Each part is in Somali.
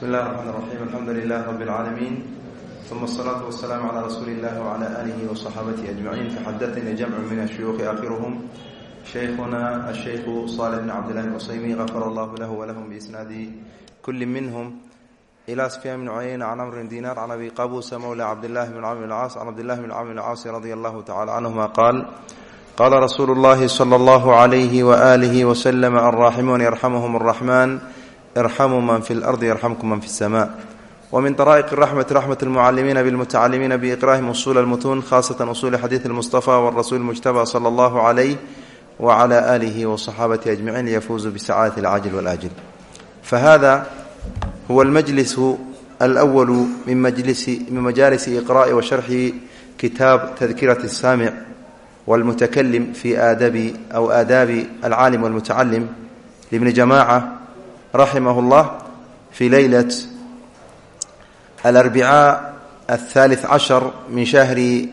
bsmi اllahi الرحmn الرaxيim alxamdu lilah rb اlcaalamiin ثuma الصlaaةu waالsalaam عlى rasuuli اllahi وعlى alihi وصaxaabatihi أجmaciin faxadaثnii jamcu min الshuyuuخi akhiruhm shaykhuna الshaykhu صالح bn cabdillahi bn cusaymi غafar allahu lahu wlahum biisnaadi kuli minhm ilى sfyan bn cuyayna can amr dinar can abi qabusa mawla cabdillahi bn camr bn caas can cabdillahi bn camr bn caasi radi allahu tacala canhuma qaal qaala rasuulu اllahi slى اllahu عalayhi وآlihi وslm alraaximuun yarxamhm الرaxman irxamuu man fi اlardi yarxamkum man fi الsma wmin طrائq الraxmati raxmat اlmucalimiina bاlmutacalimiina biiqra'ihim usul اlmutuun khasatan usuli xadiid اlmustafa wاrasuul mujtaba slى اllahu عalayh wعlى alihi وصaxaabatihi ajmaciin liyafuuzuu bisacaadati اlcajil wاlaajil fahada huwa اlmajlisu alأwalu min majaalisi iqra'i wa sharxi kitaab tadkiraة الsaamic wاlmutakalim fi aadabi aw aadaabi alcaalim wاlmutacalim libni jamaca raximah اllah fi leylat alarbicaa aلthalith cashar min shahri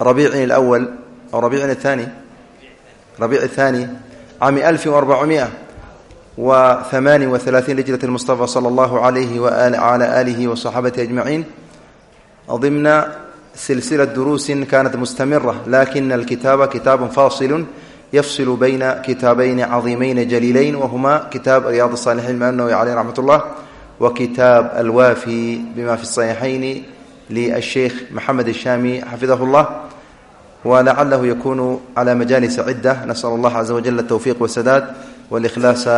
rabiicin اlأwal aw rabiicin athani rabiic الthani cami alfi وarbacumiئة wa hamaani وaثalaaثiin lijrat اlmustafa slى اllahu عalayhi wعlى alihi وصaxaabatihi أجmaciin ضimna silsilaة duruusi kanat mustamira lakina اlkitaaba kitaab fasil yfsil bayna kitaabayni cadiimayni jaliilayn wahuma kitaab ryaad الصاalixiin manawi caleyh raxmat اllah wa kitaab alwaafi bima fi الصaxiixayni lisheikh maxamed الshami xafidah اllah wlacalahu yakunu clى majalisa cida nasأl اllah caza wajal الtowfiq wsadaad wاlإkhlaasa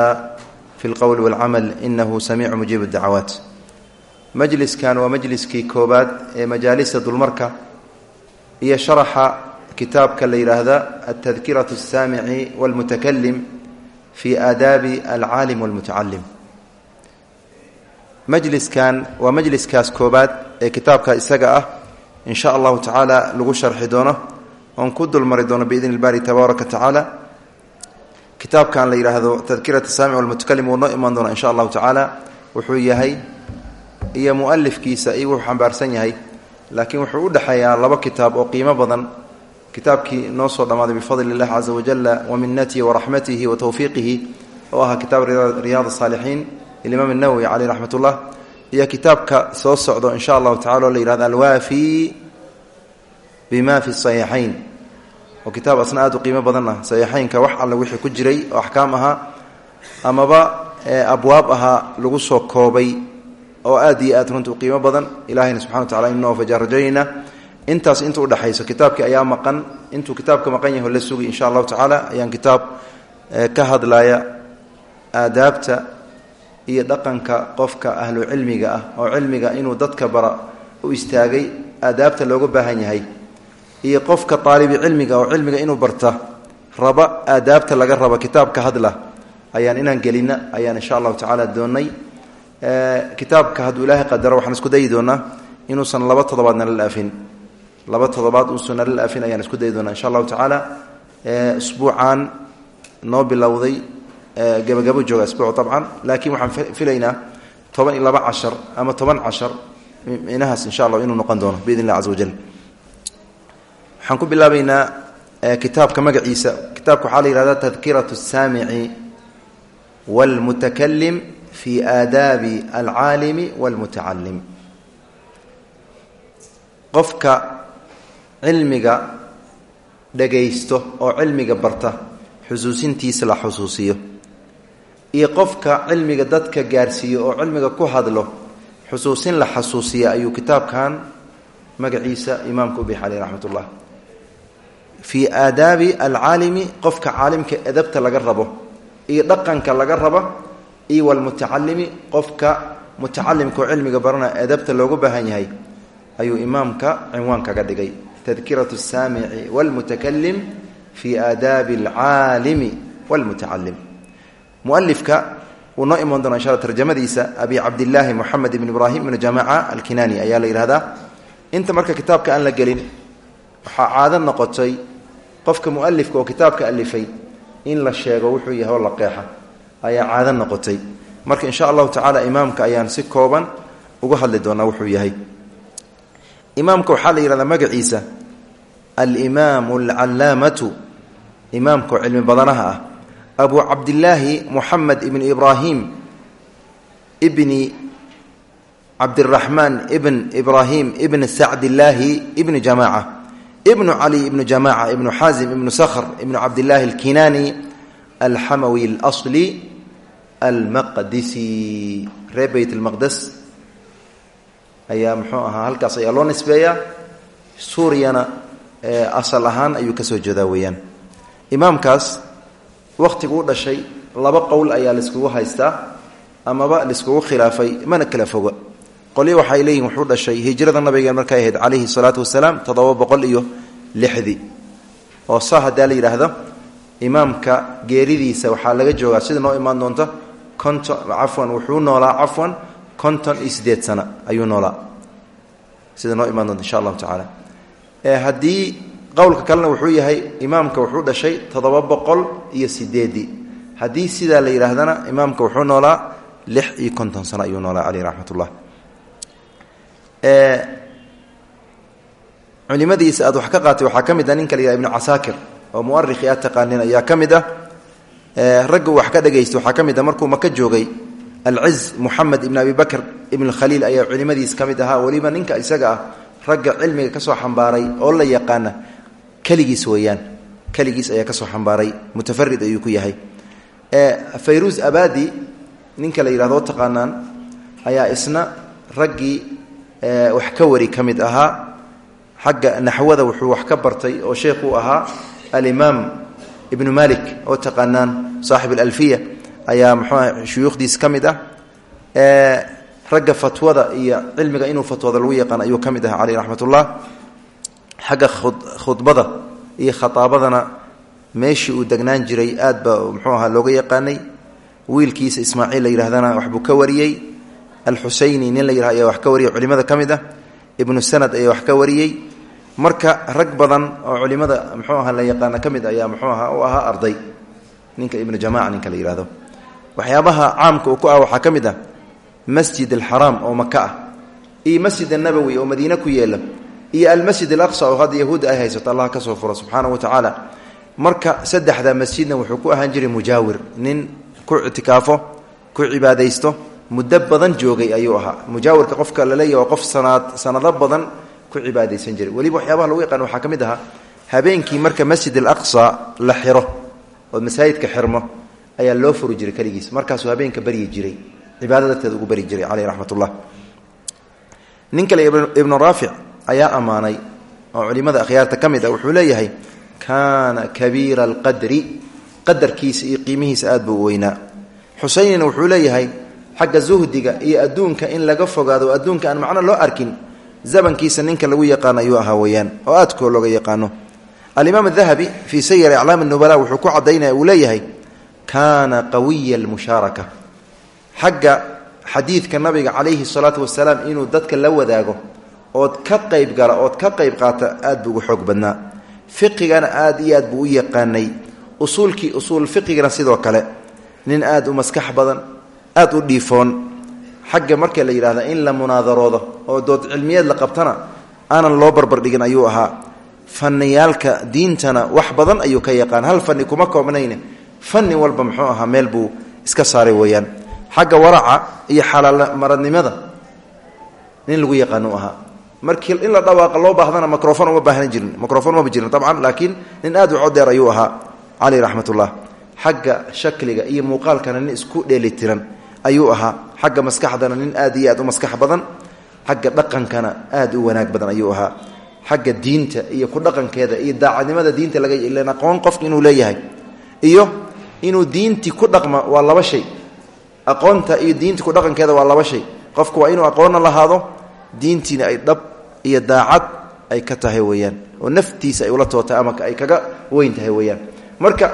fi اlqowl wاlcamal inahu samiicu mujiib اdacawaat majliskan waa majliskii koobaad ee majaalista dulmarka iyo sharaxa kitaabka la yidhaahda altadkiraة الsaamici wاlmutakalim fi aadaabi alcaalim wاlmutacalim majliskan waa majliskaas koobaad ee kitaabka isaga ah in sha allahu tacaala lagu sharxi doono oon ku dulmari doono biidn اlbari tabaaraka tacaala kitaabkan la yidhaahdo tadkirat الsaamic wاlmutakalim wuu noo imaan doona in sha allahu tacaala wuxuu yahay iyo mualifkiisa iyo wuxuu xambaarsan yahay laakiin wuxuu u dhexeeyaa laba kitaab oo qiimo badan kitaabkii noo soo dhammaaday bifadli اllahi caza wajala waminatihi waraxmatihi wa towfiiqihi oo ahaa kitaab riyaad الsaalixiin ilimaam الnawowi caleyh raxmat ullah iyo kitaabka soo socdo in sha allahu tacala oo la yihahdo alwaafi bima fi saxiixayn oo kitaab asna aad u qiimo badan ah saxiixaynka wax alle wixii ku jiray oo axkaam ahaa amaba abwaab ahaa lagu soo koobay oo aad iyo aad runta u qiimo badan ilahayna subxana wa tacala inoo fajaarajayna intaas inta udhexayso kitaabkii ayaa maqan intuu kitaabka maqan yaho la sugi insha allahu tacaala ayaan kitaab ka hadlaya aadaabta iyo dhaqanka qofka ahlu cilmiga ah oo cilmiga inuu dadka bara u istaagay aadaabta looga baahan yahay iyo qofka aalibi cilmiga oo cilmiga inuu barta raba aadaabta laga raba kitaabka hadla ayaan inaan gelina ayaan insha allahu tacaala doonay kitaabka hadduu ilaahay qadaro waxaan isku dayi doonaa inuusan laba toddobaadna la laafin laba toddobaad uusan nala laafin ayaan isku dayi doonaa insha allahu tacaala usbuucan noo bilowday gabagabo jooga isbuuc dabcan laakiin waxaan filaynaa toban iyo laba cashar ama toban cashar inahaas insha allah inuu noqon doono biidn illah caza wajal waxaan ku bilaabaynaa kitaabka magaciisa kitaabka waxaa la yihahda tadkiraة الsaamici wاlmutakalim fi aadaabi alcaalimi wاlmutacalim qofka cilmiga dhagaysto oo cilmiga barta xusuusintiisa la xusuusiyo. Iyo qofka cilmiga dadka gaarsiiyo oo cilmiga ku hadlo xusuusin la xasuusiya ayuu kitaabkan magaciisa imaamka ubix aleyh raxmat ullah fii aadaabi alcaalimi qofka caalimka edabta laga rabo iyo dhaqanka laga raba iyo walmutacalimi qofka mutacalimka oo cilmiga barana edabta loogu baahan yahay ayuu imaamka cinwaan kaga dhigay tadkiraة الsaamici wاlmutakalim fi aadaabi اlcaalimi wاlmutacalim mualifka wuu noo iman doona insha tarjamadiisa abi cabdillaahi moxamed ibn ibrahim ibn jamaca alkinani ayaa la yihahdaa inta marka kitaabka aan la gelin waxaa caado noqotay qofka mualifka oo kitaabka alifay in la sheego wuxuu yahay oo la qeexa ayaa caado noqotay marka insha allahu tacaala imaamka ayaan si kooban uga hadli doonaa wuxuu yahay imaamka waxaa la yihahdaa magaciisa alimaamu alcalaamatu imaamka cilmi badanaha ah abu cabdillaahi muxamed ibn ibraahim ibni cabdiraxmaan ibn ibraahim ibn sacdillaahi ibni jamaaca ibnu cali ibnu jamaaca ibnu xaazim ibnu sakhr ibnu cabdillaahi alkinaani alxamawi اlasli almaqdisi. Reer beyt almaqdes ayaa muxuu ahaa halkaas ayaa loo nisbeeyaa suuriyana asal ahaan ayuu ka soo jeedaa weeyaan. Imaamkaas wakhtigu u dhashay laba qowl ayaa laiskugu haystaa amaba laiskugu khilaafay mana kala foga qolyo waxay leeyihiin wuxuu dhashay hijrada nabigeen markay ahayd calayhi salaatu wasalaam toddoba boqol iyo lixdii oo saa la yidhaahdo imaamka geeridiisa waxaa laga joogaa sida noo imaan doonta konton cafwan wuxuu noolaa cafwan konton iyo sideed sano ayuu noolaa. Sida noo imaan doonta insha allahu tacaala haddii qowlka kalena wuxuu yahay imaamka wuxuu dhashay toddoba boqol iyo sideedii haddii sidaa la yidhaahdana imaamka wuxuu noolaa lix iyo konton sano ayuu noolaa caleyh raxmat ullah culimadiisa aad wax ka qaatay waxaa ka ah ninka la yihah ibnu casaakir oo muarikhi aad taqaanin ayaa ka mid ah. Ragga wax ka dhagaysta waxaa ka ah markuu maka joogay alciz muxamed ibn abi bakr ibn khaliil ayaa culimadiis ka mid ahaa weliba ninka isaga ah ragga cilmiga ka soo xambaaray oo la yaqaana keligiis weeyaan. Keligiis ayaa ka soo xambaaray mutafarid ayuu ku yahay. Fayruus abadi ninka la yidhahdo taqaanaan ayaa isna raggii wax ka wari ka mid ahaa. Xagga wuxuu wax ka bartay oo sheekh uu ahaa alimaam ibnu malik oo taqaanaan saaxib alalfiya ayaa muxuuah shuyuukhdiis ka ragga fatwada iyo cilmiga inuu fatwada lagu yaqaan ayuu ka mid ahaa caleyh raxmat ullah xagga khudbada iyo khataabadana meeshii uu degnaan jiray aad ba muxuu ahaa looga yaqaanay. Wiilkiisa ismaaciil la yidhahdana waxbuu ka wariyey. Alxuseyni nin la yidhah ayaa wax ah. Marka rag badan oo culimada muxuu aha la yaqaana ka ayaa muxuu aha u ahaa arday. Ninka ibnu jamaca ninka la yihahdo waxyaabaha caamka uu ku ah waxaa ka masjid alxaraam oo maka ah iyo masjid annabowi oo madiine ku yeela iyo almasjid alaqsa oo hadda yahuudda ay haysato allah ka soo furo subxaanahu wa tacaala marka saddexda masjidna wuxuu ku ahaan jiray mujaawir nin ku ictikaafo ku cibaadaysto muddo badan joogay ayuu ahaa. Mujaawirka qofka laleeyahy waa qof sanaad sanado badan ku cibaadaysan jiray. Weliba waxyaabaha lagu yaqaan waxaa ka habeenkii marka masjid alaqsa la xiro oo masaajidka xirmo ayaa loo furi jiray keligiis. Markaasuu habeenka baryi jiray cibaada darteed ugu bari jiray caleyh raxmat ullah nin kale ibnu raafic ayaa ammaanay oo culimada akhyaarta ka mid ah wuxuu leeyahay kaana kabiira alqadri qadarkiisa iyo qiimihiisa aad buu weynaa. Xuseynina wuxuu leeyahay xagga zuhdiga iyo adduunka in laga fogaado adduunka aan macno loo arkin zamankiisa ninka lagu yaqaano ayuu ahaa weyaan oo aadkoo looga yaqaano. Alimaam adahabi fii sayir aclaam nubala wuxuu ku cadaynaya uu leeyahay kaana qawiya almushaaraka xagga xadiidka nabiga calayhi salaatu wasalaam inuu dadka la wadaago ood ka qayb gala ood ka qayb qaata aad buu ugu xoog badnaa. Fiqigana aad iyo aad buu u yaqaanay. Usuulkii usuul fiqigana sidoo kale nin aad u maskax badan aad u dhiifoon. Xagga marka la yidhahda in la munaadaroodo oo dood cilmiyeed la qabtana aanan loo barbardhigin ayuu ahaa. Faniyaalka diintana wax badan ayuu ka yaqaan. Hal fani kuma koobnayne. Fani walba muxuu ahaa meel buu iska saaray weeyaan xagga waraca iyo xalaalmaradnimada nin lagu yaqaanu ahaa. Markii in la dhawaaqa loo baahdana microfon uma baahnan jirin. Microfon maba jirin dabcan laakiin nin aad u codeer ayuu ahaa. Caleyh raxmatullah. Xagga shakliga iyo muuqaalkana nin isku dheelitiran ayuu ahaa. Xagga maskaxdana nin aad iyo aad u maskax badan. Xagga dhaqankana aad u wanaag badan ayuu ahaa. Xagga diinta iyo ku dhaqankeeda iyo daacadnimada diinta laga aqoon qofka inuu leeyahay. Iyo inuu diintii ku dhaqma waa laba shay aqoonta iyo diinta ku dhaqankeeda waa laba shay. Qofku waa inuu aqoonna lahaado diintiina ay dhab iyo daacad ay ka tahay weeyaan. Oo naftiisa ay ula tootay ama ay kaga weyn tahay weeyaan. Marka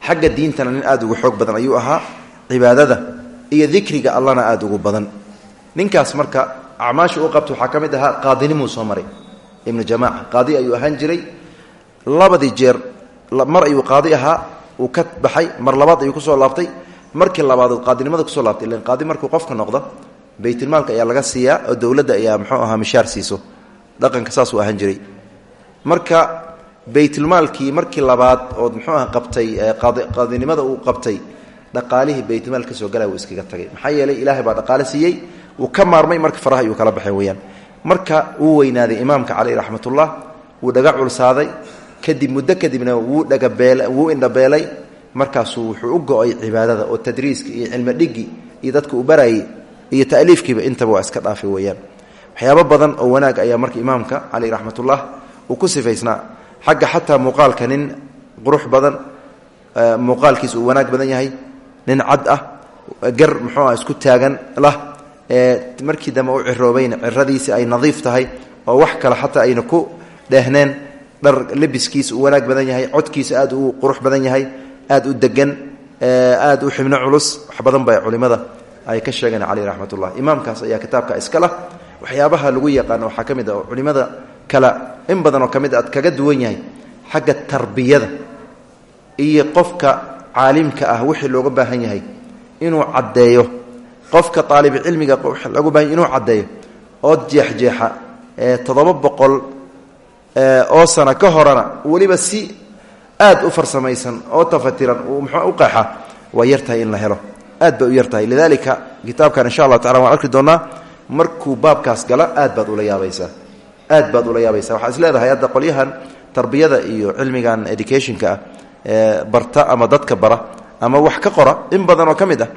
xagga diintana nin aad ugu xoog badan ayuu ahaa cibaadada iyo dikriga allana aad ugu badan. Ninkaas marka acmaasha u qabta waxaa ka mid ahaa qaadinimuu soo maray ibnu jamaaca qaadi ayuu ahaan jiray. Labadii jeer mar ayuu qaadi ahaa uu ka baxay mar labaad ayuu ku soo laabtay markii labaadood qaadinimada ku soo laabtay ilan qaadi markuu qofka noqdo baytulmaalka ayaa laga siiyaa oo dowladda ayaa muxuu ahaa mishaar siiso. Dhaqanka saasuu ahaan jiray. Marka baytulmaalkii markii labaad ood muxuu aha qabtay qaadinimada uu qabtay dhaqaalihii baytulmaal ka soo galay wuu iskaga tagay. Maxaa yeelay ilaahay baa dhaqaale siiyey wuu ka maarmay marka faraha iyuu kala baxay weyaan marka uu weynaaday imaamka caleyh raxmatullah wuu dhaga culsaaday kadib muddo kadibna wuu dhagabeel wuu indhabeelay markaasuu wuxuu u go'ay cibaadada oo tadriiska iyo cilmi dhigi iyo dadka uu barayay iyo ta'liifkiiba intaba waa iska dhaafay weyaan waxyaabo badan oo wanaag ayaa marka imaamka caleyh raxmatullah uu ku sifaysnaa. Xagga xataa muuqaalka nin qurux badan muuqaalkiisa uu wanaag badan yahay nin cad ah gar muxuu ah isku taagan lah markii dambe u ciroobayna ciradiisi ay nadiif tahay oo wax kale xataa ayna ku dheehneen dhar lebiskiisa uu wanaag badan yahay codkiisa aad u qurux badan yahay aad u degan aad u xibno culus wax badan ba culimada ay ka sheegeen caleyh raxmatullah imaamkaas ayaa kitaabka iska lah waxyaabaha lagu yaqaano waxaa ka mid ah oo culimada kale in badan oo ka mid aad kaga duwan yahay xagga tarbiyada iyo qofka caalimka ah wixii looga baahan yahay inuu caddeeyo. Qofka aalibcilmiga looga baahan inuu caddeeyo. Oo jeexjeexa toddoba boqol oo sano ka horena weliba si aad u farsamaysan oo tafatiran uu mxuu u qeexa waa yartahay in la helo. Aad bay u yartahay lidalika kitaabkan insha allah tacala waan arki doonaa markuu baabkaas gala aad baad ula yaabaysaa. Aad baad ula yaabaysaa. Waxaa is leedahay hadda qolyahan tarbiyada iyo cilmigan educationka ah ee barta ama dadka bara ama wax ka qora in badan oo ka mid ah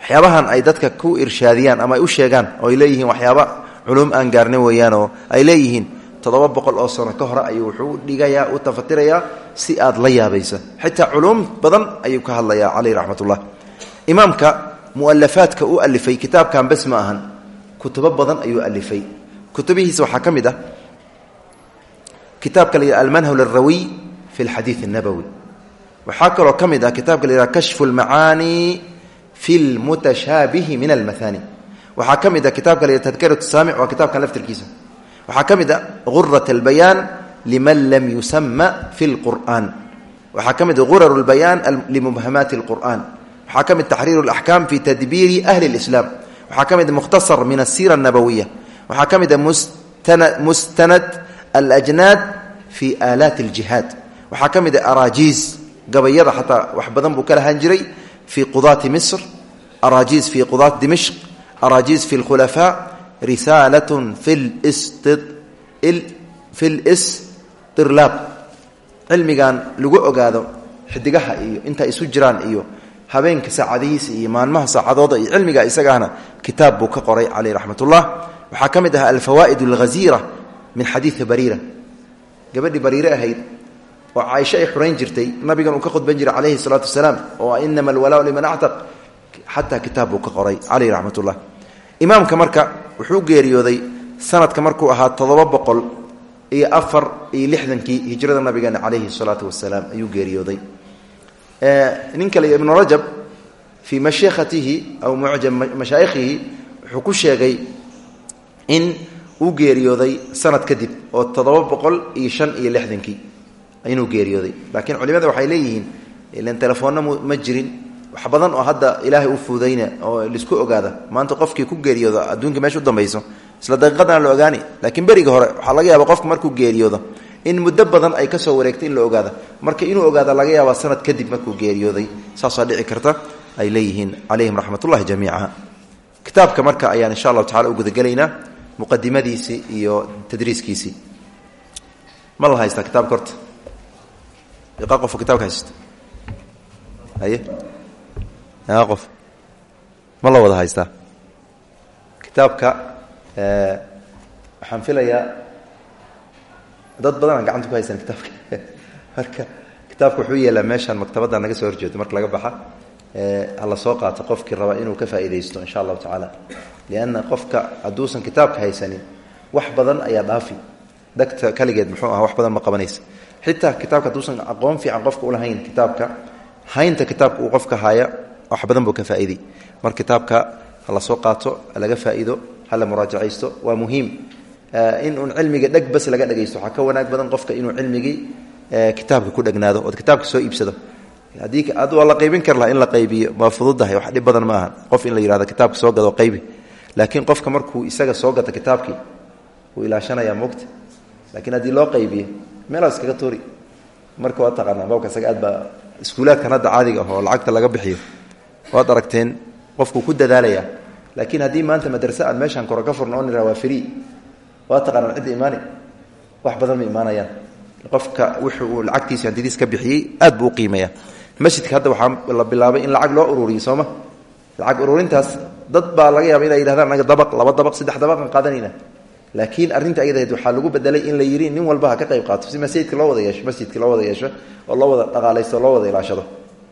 waxyaabahan ay dadka ku irshaadiyaan ama ay u sheegaan oo ay leeyihiin waxyaaba culum aan gaarnin weeyaan oo ay leeyihiin toddoba boqol oo sano ka hore ayuu wuxuu dhigayaa u tafatirayaa si aad la yaabaysa xitaa culuum badan ayuu ka hadlayaa caleyh raxmatullah. Imaamka mualafaadka u alifay kitaabkan bes ma ahan kutubo badan ayuu alifay kutubihiisa waxaa ka mid ah kitaabka la yidhaha almanhal alrawiy fi alxadiid annabowi waxaa kaloo ka mid ah kitaabka la kashfu lmacaani fi lmutashaabihi min almahaani waxaa ka mid ah kitabka la yidhaha tadkaratu saamic waa kitaabkan laftirkiisa waxaa ka mid a gurat albayaan liman lam yusama fi lqur'an waxaa ka mid gurar lbayaan limubhamaati lqur'an waxaa ka mid taxriir alaxkaam fi tadbiiri ahli lislaam waxaa ka mid mukhtasar min asira anabowiya waxaa ka mid a mustanad alajnaad fi aalaat aljihaad. Waxaa ka mid a araajiiz gabayada xataa wax badan buu ka lahaan jiray fi qudaati misr. Araajiiz fi qudaat dimishq. Araajiiz fi lkhulafaa risaalat fi listirlaab cilmigan lagu ogaado xidigaha iyo inta isu jiraan iyo habeenka saacadihiisa iyo maalmaha saacadooda iyo cilmiga isagaana kitaab buu ka qoray caleyh raxmatullah. Waxaa ka mid ahaa alfawaa'id alghaziira min xadiidi bariira. Gabadhii bariire ahayd oo caaisho ay xurayn jirtay nabigan uu ka khudban jiray calayhi salaatu wasalaam oo inama alwalaa liman actaq xataa kitaab buu ka qoray caleyh raxmatullah imaamka marka wuxuu geeriyooday sanadka markuu ahaa toddoba boqol iyo afar iyo lixdankii hijrada nabigeena calayhi salaatu wasalaam ayuu geeriyooday. Nin kale ibnu rajab fii mashiikhatihi aw mucjam mashaayikhihi wuxuu ku sheegay in uu geeriyooday sanad kadib oo toddoba boqol iyo shan iyo lixdankii inuu geeriyooday. Laakiin culimada waxay leeyihiin ilan telefoonna ma jirin wax badan oo hadda ilaahay u fudayna oo la isku ogaada maanta qofkii ku geeriyoodo adduunka meesha u dambayso isla daqiiqadana la ogaani. Laakiin beriga hore waxaa laga yaaba qofka markuu geeriyoodo in muddo badan ay ka soo wareegtay in la ogaada. Marka inuu ogaada laga yaaba sanad kadib markuu geeriyooday. Saasaa dhici karta ay leeyihiin calayhim raxmatullahi jamiica. Kitaabka marka ayaan insha allahu tacala u gudagelaynaa muqadimadiisii iyo tadriiskiisii ma la haystaa kitaabka horta qofka kitabka haysta haye qof. Ma la wada haystaa? Kitaabka waxaan filayaa dad badan aan ku haysan kitaabka. Marka kitaabka wuxuu yeelaa meeshaan maktabadda naga soo horjeedo marka laga baxa hala soo qaato qofkii raba inuu ka faa'iidaysto insha allahu tacaala. Lianna qofka hadduusan kitaabka haysanin wax badan ayaa dhaafi. Dhagta kaligeed muxuu aha wax badan ma qabanaysa. Xitaa kitaabka hadduusan aqoon fiican qofka ulahayn kitaabka haynta kitaabka uu qofka haya wax badan buu ka faa'iiday. Mar kitaabka hala soo qaato laga faa'iido hala muraajacaysto waa muhiim. In uun cilmiga dheg bas laga dhegaysto waxaa ka wanaag badan qofka inuu cilmigii kitaabka ku dhegnaado ood kitaabka soo iibsado. Haddii ad waa la qaybin kar in la qaybiyo waa fududahay wax dhib badan ma aha qof in la yihahdo kitaabka soo gado qaybi. Laakiin qofka markuu isaga soo gato kitaabkii wuu ilaashanayaa mogta laakiin haddii loo qaybiyo meelaa iskaga tuuri. Marka waa taqaanaa baabka isaga aad baa iskuulaadkan hadda caadiga ah oo lacagta laga bixiyo waad aragteen qofkuu ku dadaalaya. Laakiin haddii maanta madrase aan meeshaan koro ka furno oo nira waa free waa taqaanaan cidda wax badan ma qofka wuxuu lacagtiisa hantidiis ka bixiyey aad buu uqiimeeya masjidka hadda waxaa la bilaabay in lacag loo ururiyo sooma lacag ururintaas dad baa laga yaaba inay yidhahdaan anaga dabaq laba dabaq saddex dabaqan qaadanayna. Laakiin arrinta ayadahayd waxaa lagu bedelay in la yidhi nin walba ka qayb qaato. Si masjidka loo wada yeesho masjidka loo wada yeesho oo loo wada dhaqaalaysto loo wada ilaashado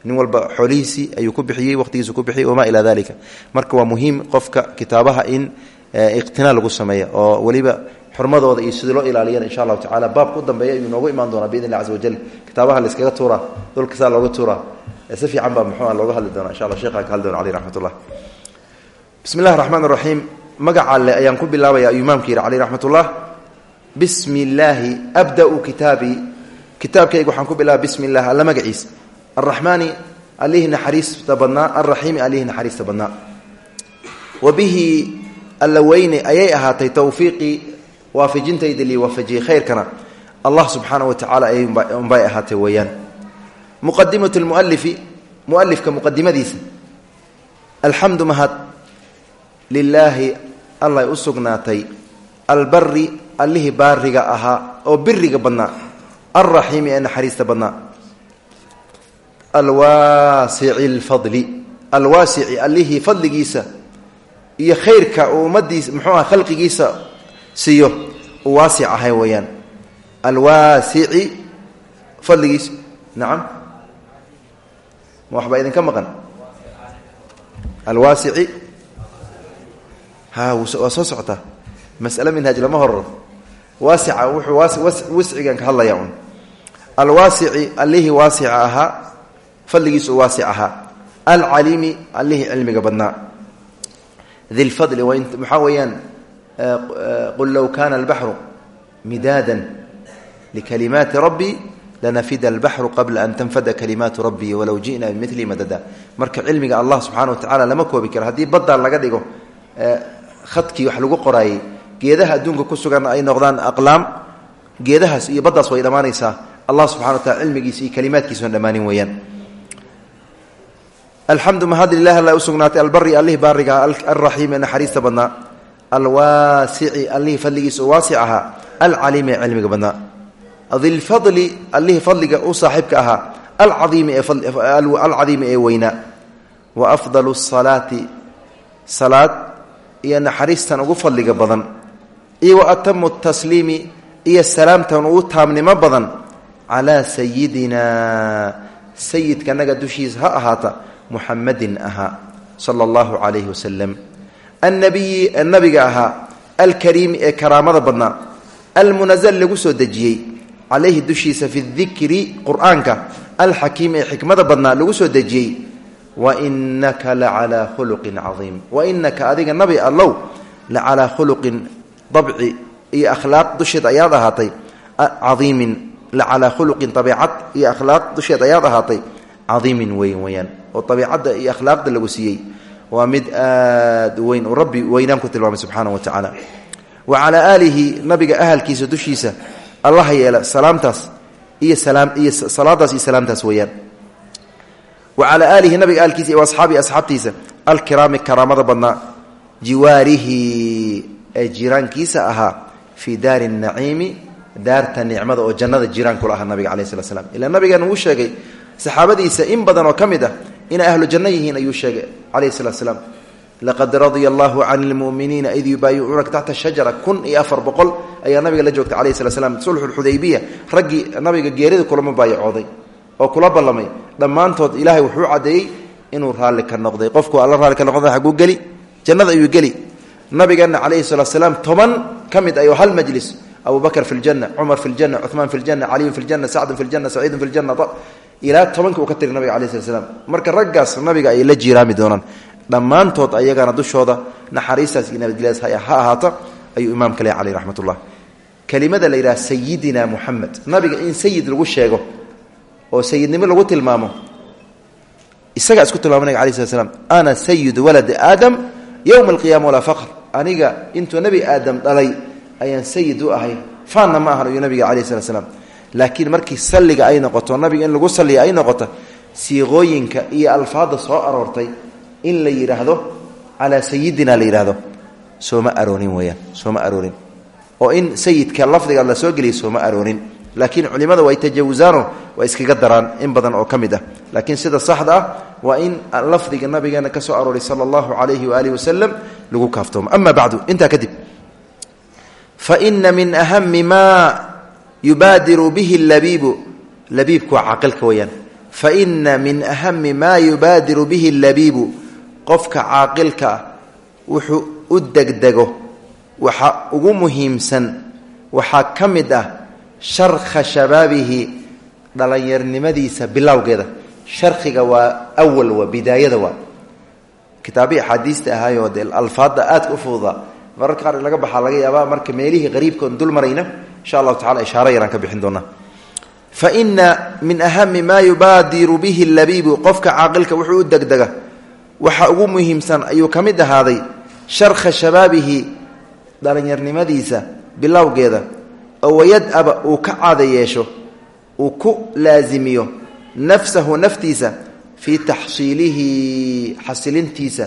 nin walba xoolihiisii ayuu ku bixiyey waqtigiisu ku bixiyey wamaa ilaa dalika marka waa muhiim qofka kitaabaha in iqtinaa lagu sameeya oo weliba xurmadooda iyo sidii loo ilaaliyana insha allahu tacala baabka u dambeeya ayuu noogu imaan doonaa biidn illah caza wajal. Kitaabaha la iskaga tuuraa dhulka saa looga tuuraa si fiican baa muxuu looga hadli doona insha alla shekha ka hadli doona aleyh raxmat ullah bismi illahi raxmaan raxiim magaca alle ayaan ku bilaabaya ayuu imaamka yidhi caleyh raxmat ullah bismi illaahi abda-u kitaabii kitaabkayga waxaan ku bilaaba bismi illah alla magaciisa alraxmaani allihii naxariista badnaa alraxiimi allihii naxariista badnaa wa bihi alla weyne ayay ahaatay towfiiqii waafajintayda lii waafajiyey khayrkana allah subxaana wa tacala unbay ahaatay weeyaan muqadimat lmualifi mualifka muqadimadiisa alxamdu mahad lilaahi allay u sugnaatay albari allihii baariga ahaa oo biriga badnaa alraxiimi ee naxariista badnaa alwaasici lfadli alwaasici allihii fadligiisa iyo khayrka uu ummadiisa muxuu aha khalqigiisa siiyo uu waasic ahay weeyaan. Alwaasici fadligiisa nacam ma waxbaa idinka maqan? Alwaasici? Ha waa soo socotaa mas'ale minhaaj lama horro. Waasica wuxuu wiscigan ka hadlaya un alwaasici allihii waasica ahaa fadligiisa uu waasic ahaa. Alcaliimi allihii cilmiga badnaa. Dilfadli waxaa weeyaan qul low kana albaxru midaadan likalimaati rabbii lanafida albaxru qabla an tanfada kalimaatu rabbii walow ji'na bimili madada. Marka cilmiga allah subxana wa tacala lama koobi karo. Haddii baddaa laga dhigo khadkii wax lagu qoraayey geedaha adduunka ku sugan ay noqdaan aqlaam geedahaas iyo baddaas way dhammaanaysaa. Allah subxana wa tacala cilmigiisa iyo kalimaadkiisun dhammaanin weeyaan alxamdu mahad lilah alla usugnaatay albari allihii baariga alraxiimi naxariista badnaa. Alwaasici allihii fadligiisa u waasic ahaa. Alcaliimi ee cilmiga badnaa. Dilfadli allihii fadliga u saaxiibka ahaa. Alcadiimi ee weynaa wa afdalu salaati salaad iyo naxariistan ugu fadliga badan. Iyo wa atamu tasliimi iyo salaamtan ugu taamnimo badan. Calaa sayidina sayidkanaga dushiisa ha ahaata muxamadin ahaa sala allahu calayhi wasalam annabiyi nabiga ahaa alkariimi ee karaamada badnaa almunazal lagu soo dejiyey calayhi dushiisa fi dikri qur'aanka alxakiim ee xikmada badnaa lagu soo dejiyey wa inaka la calaa khuluqin caiim wa inaka adiga nabi allow la calaa khuluqin dabci iyo akhlaaq dusheed ayaad ahaatay caiimin la calaa khuluqin abiicad iyo akhlaaq dusheed ayaad ahaatay caiimin weyn weyaan oo abiicadda iyo akhlaaqda lagu siiyey waa mid aad weyn oo rabbi weynaan ku tilmaamay subxaana wa tacaala. Wa calaa aalihi nabiga ahalkiisa dushiisa allaha yeela salaamtaas iyo iyo salaadaas iyo salaamtaas weeyaan. Wa calaa aalihi nabiga ahalkiisa iyo asxaabihi asxaabtiisa alkiraami karaamada badnaa jiwaarihi ee jiraankiisa ahaa fii daari naciimi daarta nicmada oo jannada jiraankula aha nabiga calayi slat slam ilaa nabigeena uu sheegay saxaabadiisa in badan oo ka mid ah inay ahlu janno yihiin ayuu sheegay calayhi salatu slaam laqad radia allahu can lmuminiina id yubaayicuunaka taxta shajara kun iyo afar boqol ayaa nabiga la joogtay calayhi slat slam sulxuxudaybiya raggii nabiga geerida kulama baayacooday oo kula ballamay. Dhammaantood ilaahay wuxuu caddeeyey inuu raalli ka noqday. Qofku alla raalli ka noqda xaguu geli jannada ayuu geli. Nabigeena calayhi salatu salaam toban ka mid ayoo hal majlis abu bakr fi ljana cumar fi ljana cumaan fi ljana caliyun fi ljana sacdun fi ljana saciidun fi ljana ilaa tobanka uu ka tiri nabiga alai slat marka raggaas nabiga ay la jiiraami doonaan. Dhammaantood ayagana dushooda naxariistaas iyo nabadgelyadas ha ahaata ayuu imaamka leh caleyh raxmat ullah la yidhaha sayidina muxamed nabiga in sayid lagu sheego oo sayidnimo lagu tilmaamo isagaa isku tilmaama nabiga alai ana sayidu waladi aadam yowma alqiyama walaa faqr aniga intuu nebi aadam dhalay ayaan sayid u ahay. Faanna ma ahan nabiga calayh slat laakiin markii salliga ay noqoto nabiga in lagu salliya ay noqoto siiqooyinka iyo alfaada soo aroortay in la yidhaahdo calaa sayidina la yidhaahdo sooma aroonin weyaan sooma aroorin oo in sayidka lafdiga la soo geliya sooma aroonin. Laakiin culimada way tajawusaano waa iskaga daraan in badan oo ka mid ah. Laakiin sida saxda ah waa in lafdiga nabigeena ka soo arooray sala allahu calayhi waaalih wasalam lagu kaaftoomo. Ama bacdu intaa kadib fa ina min ahami maa yubaadiru bihi labiibu. Labiibku waa caaqilka weyaan fa ina min ahami maa yubaadiru bihi labiibu. Qofka caaqilka ah wuxuu u degdego waxa ugu muhiimsan waxaa ka mid ah sharkha shabaabihi dhallinyarnimadiisa bilowgeeda. Sharkiga waa awal waa bidaayada waa. Kitaabii u fududa. Mararka qaar laga baxaa laga yaabaa marka meelihii qariibka on dul marayna insha allahu tacala ishaaro yaraan ka bixin doonaa fa ina min ahami maa yubaadiru bihi labiibu qofka caaqilka wuxuu u degdega. Waxa ugu muhiimsan ayuu ka mid ahaaday sharkha shabaabihi dhallinyarnimadiisa bilowgeeda oo wayad-aba uu ka caada yeesho uu ku laasimiyo nafsahu naftiisa fii taxsiilihi xasilintiisa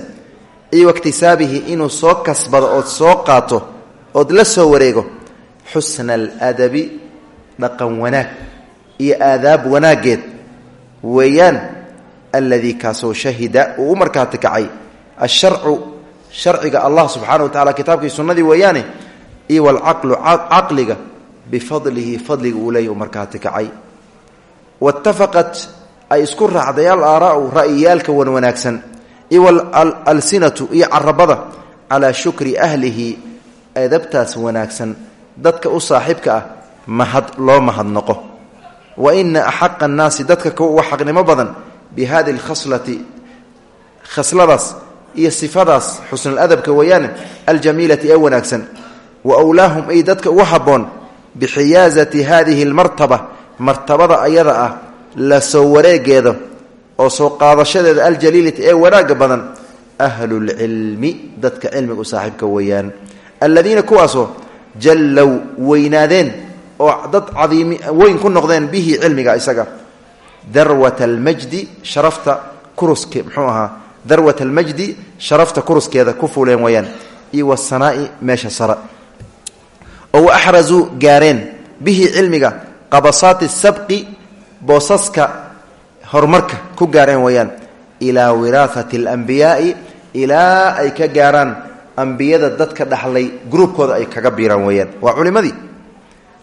iyo waktisaabihi inuu soo kasbado ood soo qaato ood la soo wareego xusna aladabi dhaqan wanaag iyo aadaab wanaaggeed weeyaan alladii kaasoo shahida uu u markaati kacay. Asharcu sharciga allah subxaana wa tacala kitaabkii sunnadii weeyaane iyo walcaqlu caqliga bifadlihi fadliga uu leeyahy u markaati kacay. Waitafaqat ay isku raacday al aaraau ra'yiyaalka wan wanaagsan. Iyo alsinatu iyo carabada calaa shukri ahlihi edabtaas wanaagsan dadka u saaxiibka ah mahad loo mahadnoqo wa ina axaqa annaasi dadka kuwa uga xaqnimo badan bi hadi lkhaslati khasladaas iyo sifadaas xusnuladabka weeyaane aljamiilati ee wanaagsan. Wa wlaahum ay dadka ugu habboon bixiyaazati hadihi lmartaba martabada ayada ah la soo wareegeeda oo soo qaadashadeeda aljaliilati ee wanaagga badan ahlulcilmi dadka cilmiga u saaxiibka weeyaan. Alladiina kuwaasoo jallow weynaadeen oo dad cadiimi weyn ku noqdeen bihi cilmiga isaga. Darwat almajdi sharafta kuruske muxuu ahaa darwat almajdi sharafta kuruskeeda ku fuuleen weeyaan iyo wasanaai meesha sara oo axrazuu gaareen bihi cilmiga qabasaati sabqi boosaska horumarka ku gaareen weeyaan ilaa wiraathati alambiyaai ilaa ay ka gaaraan ambiyada dadka dhaxlay gruubkooda ay kaga biiraan weeyaan. Waa culimadii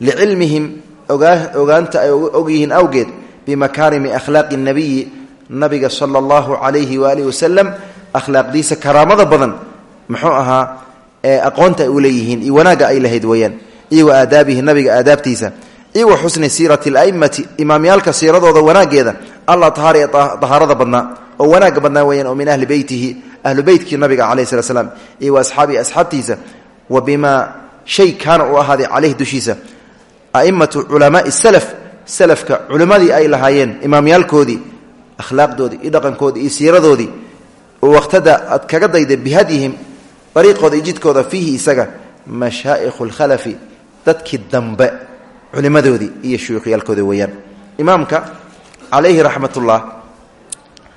licilmihim ogaanta ay og yihiin awgeed bimakaarimi akhlaaqi nabiyi nabiga sala allahu calayhi waalihi wasalam akhlaaqdiisa karaamada badan muxuu ahaa ee aqoonta ay leeyihiin iyo wanaagga ay lahayd weeyaan iyo wa aadaabihi nabiga aadaabtiisa iyo wa xusni siirati ala'immati imaamyaalka siiradooda wanaaggeeda alla tahaar ee tahaarada badnaa oo wanaagga badnaa weeyaan oo min ahli beytihi ahlu beytkii nabiga calayhi slat slam iyo wa asxaabihi asxaabtiisa wa bimaa shay kaana uu ahaaday caleyhi dushiisa a'immatu culamaai salaf salafka culimmadii ay lahaayeen imaamyaalkoodii akhlaaqdoodii iyo dhaqankoodii iyo siiradoodii oo waqtada aad kaga dayda bihadyihim dariiqooda jidkooda fiihi isaga mashaa'ikhu lkhalafi dadkii dambe culimadoodii iyo shuyuukhyaalkooda weeyaan. Imaamka calayhi raxmatullah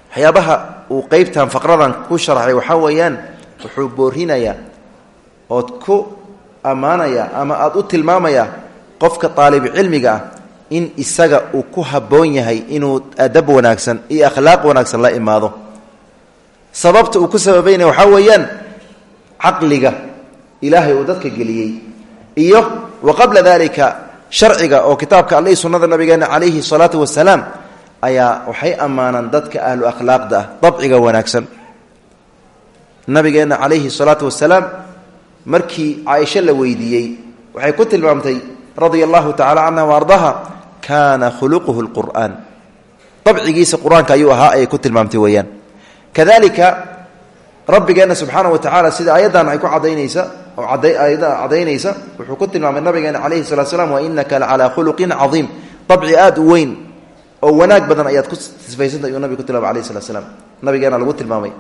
waxyaabaha uu qeybtan faqradan ku sharxay waxaa weeyaan wuxuu boorinayaa ood ku ammaanayaa ama aada u tilmaamayaa qofka aalibcilmiga ah in isaga uu ku habboon yahay inuu adab wanaagsan iyo akhlaaq wanaagsan la imaado. Sababta uu ku sababaynaya waxaa weeyaan caqliga ilaahay uu dadka geliyey iyo wa qabla dalika sharciga oo kitaabka alle sunnada nabigeena calayhi salaatu wasalaam ayaa waxay ammaanaan dadka ahlu akhlaaqda ah dabciga wanaagsan. Nabigeenna calayhi salaatu wasalaam markii caaisho la weydiiyey waxay ku tilmaamtay radia allahu tacala canha wa ardaha kaana khuluquhu lqur'aan dabcigiisa qur'aanka ayuu ahaa ayay ku tilmaamtay weeyaan. Kadalika rabbigeenna subxaana wa tacala sida aayaddan ay ku cadaynaysa oo aayada cadaynaysa wuxuu ku tilmaamay nabigeena calayhi salatu slam wa inaka lacalaa khuluqin cadiim. Dabci aada u oo wanaag badan ayaad ku sifaysanta ayuu nabig ku tilmaamay alayhi salatu slam nabigeena lagu tilmaamay.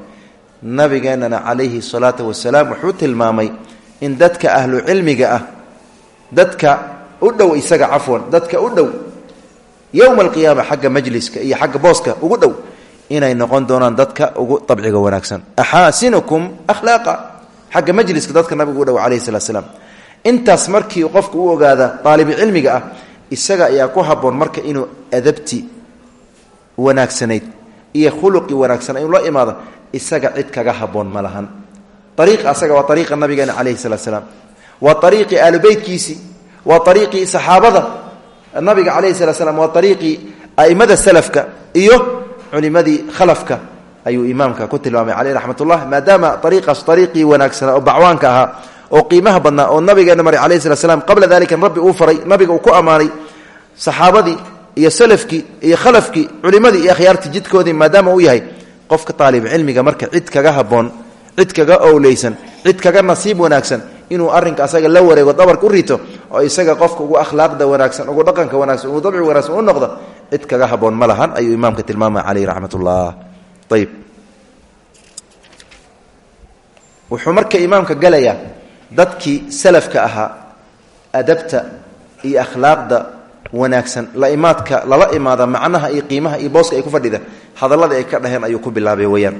Nabigeennana calayhi salaatu wasalaam wuxuu tilmaamay in dadka ahlu cilmiga ah dadka u dhow isaga cafwan dadka u dhow yowma alqiyaama xagga majliska iyo xagga booska ugu dhow inay noqon doonaan dadka ugu dabciga wanaagsan. Axaasinukum akhlaaqa. Xagga majliska dadka nabiga ugu dhow calayhi salatu slam intaas markii qofku u ogaada aalibcilmiga ah isaga ayaa ku haboon marka inuu adabti wanaagsanayd iyo khuluqii wanaagsan inuu la imaado isaga cid kaga haboon ma lahan. Ariiq asaga waa ariiqa nabigeena calayhi salatu salaam. Waa ariiqii aalubeytkiisii waa ariiqii saxaabada nabiga calayhi salat slam waa ariiqii aimada salafka iyo culimadii khalafka ayuu imaamka ku tilmaamay caleyh raxmat ullah maadaama ariiqaas ariiqii wanaagsanaa oo bacwaanka ahaa oo qiimaha badnaa oo nabigeena maray calayhi salat slam qabla dalika rabbi uu faray nabiga uu ku ammaanay saxaabadii iyo salafkii iyo khalafkii culimadii iyo akhyaartii jidkoodii maadaama uu yahay qofka aalibcilmiga marka cid kaga haboon cid kaga owleysan cid kaga nasiib wanaagsan inuu arinka asaga la wareego dabarka u rito oo isaga qofka ugu akhlaaqda wanaagsan ugu dhaqanka wanaagsan ugu dabci wanaagsan u noqdo cid kaga haboon ma lahan ayuu imaamka tilmaamaya caleyh raxmat ullah wuxuu marka imaamka galayaa dadkii salafka ahaa adabta iyo akhlaaqda wanaagsan laimaadka lala imaada macnaha iyo qiimaha iyo booska ay ku fadhida hadallada ay ka dhaheen ayuu ku bilaabay weyaan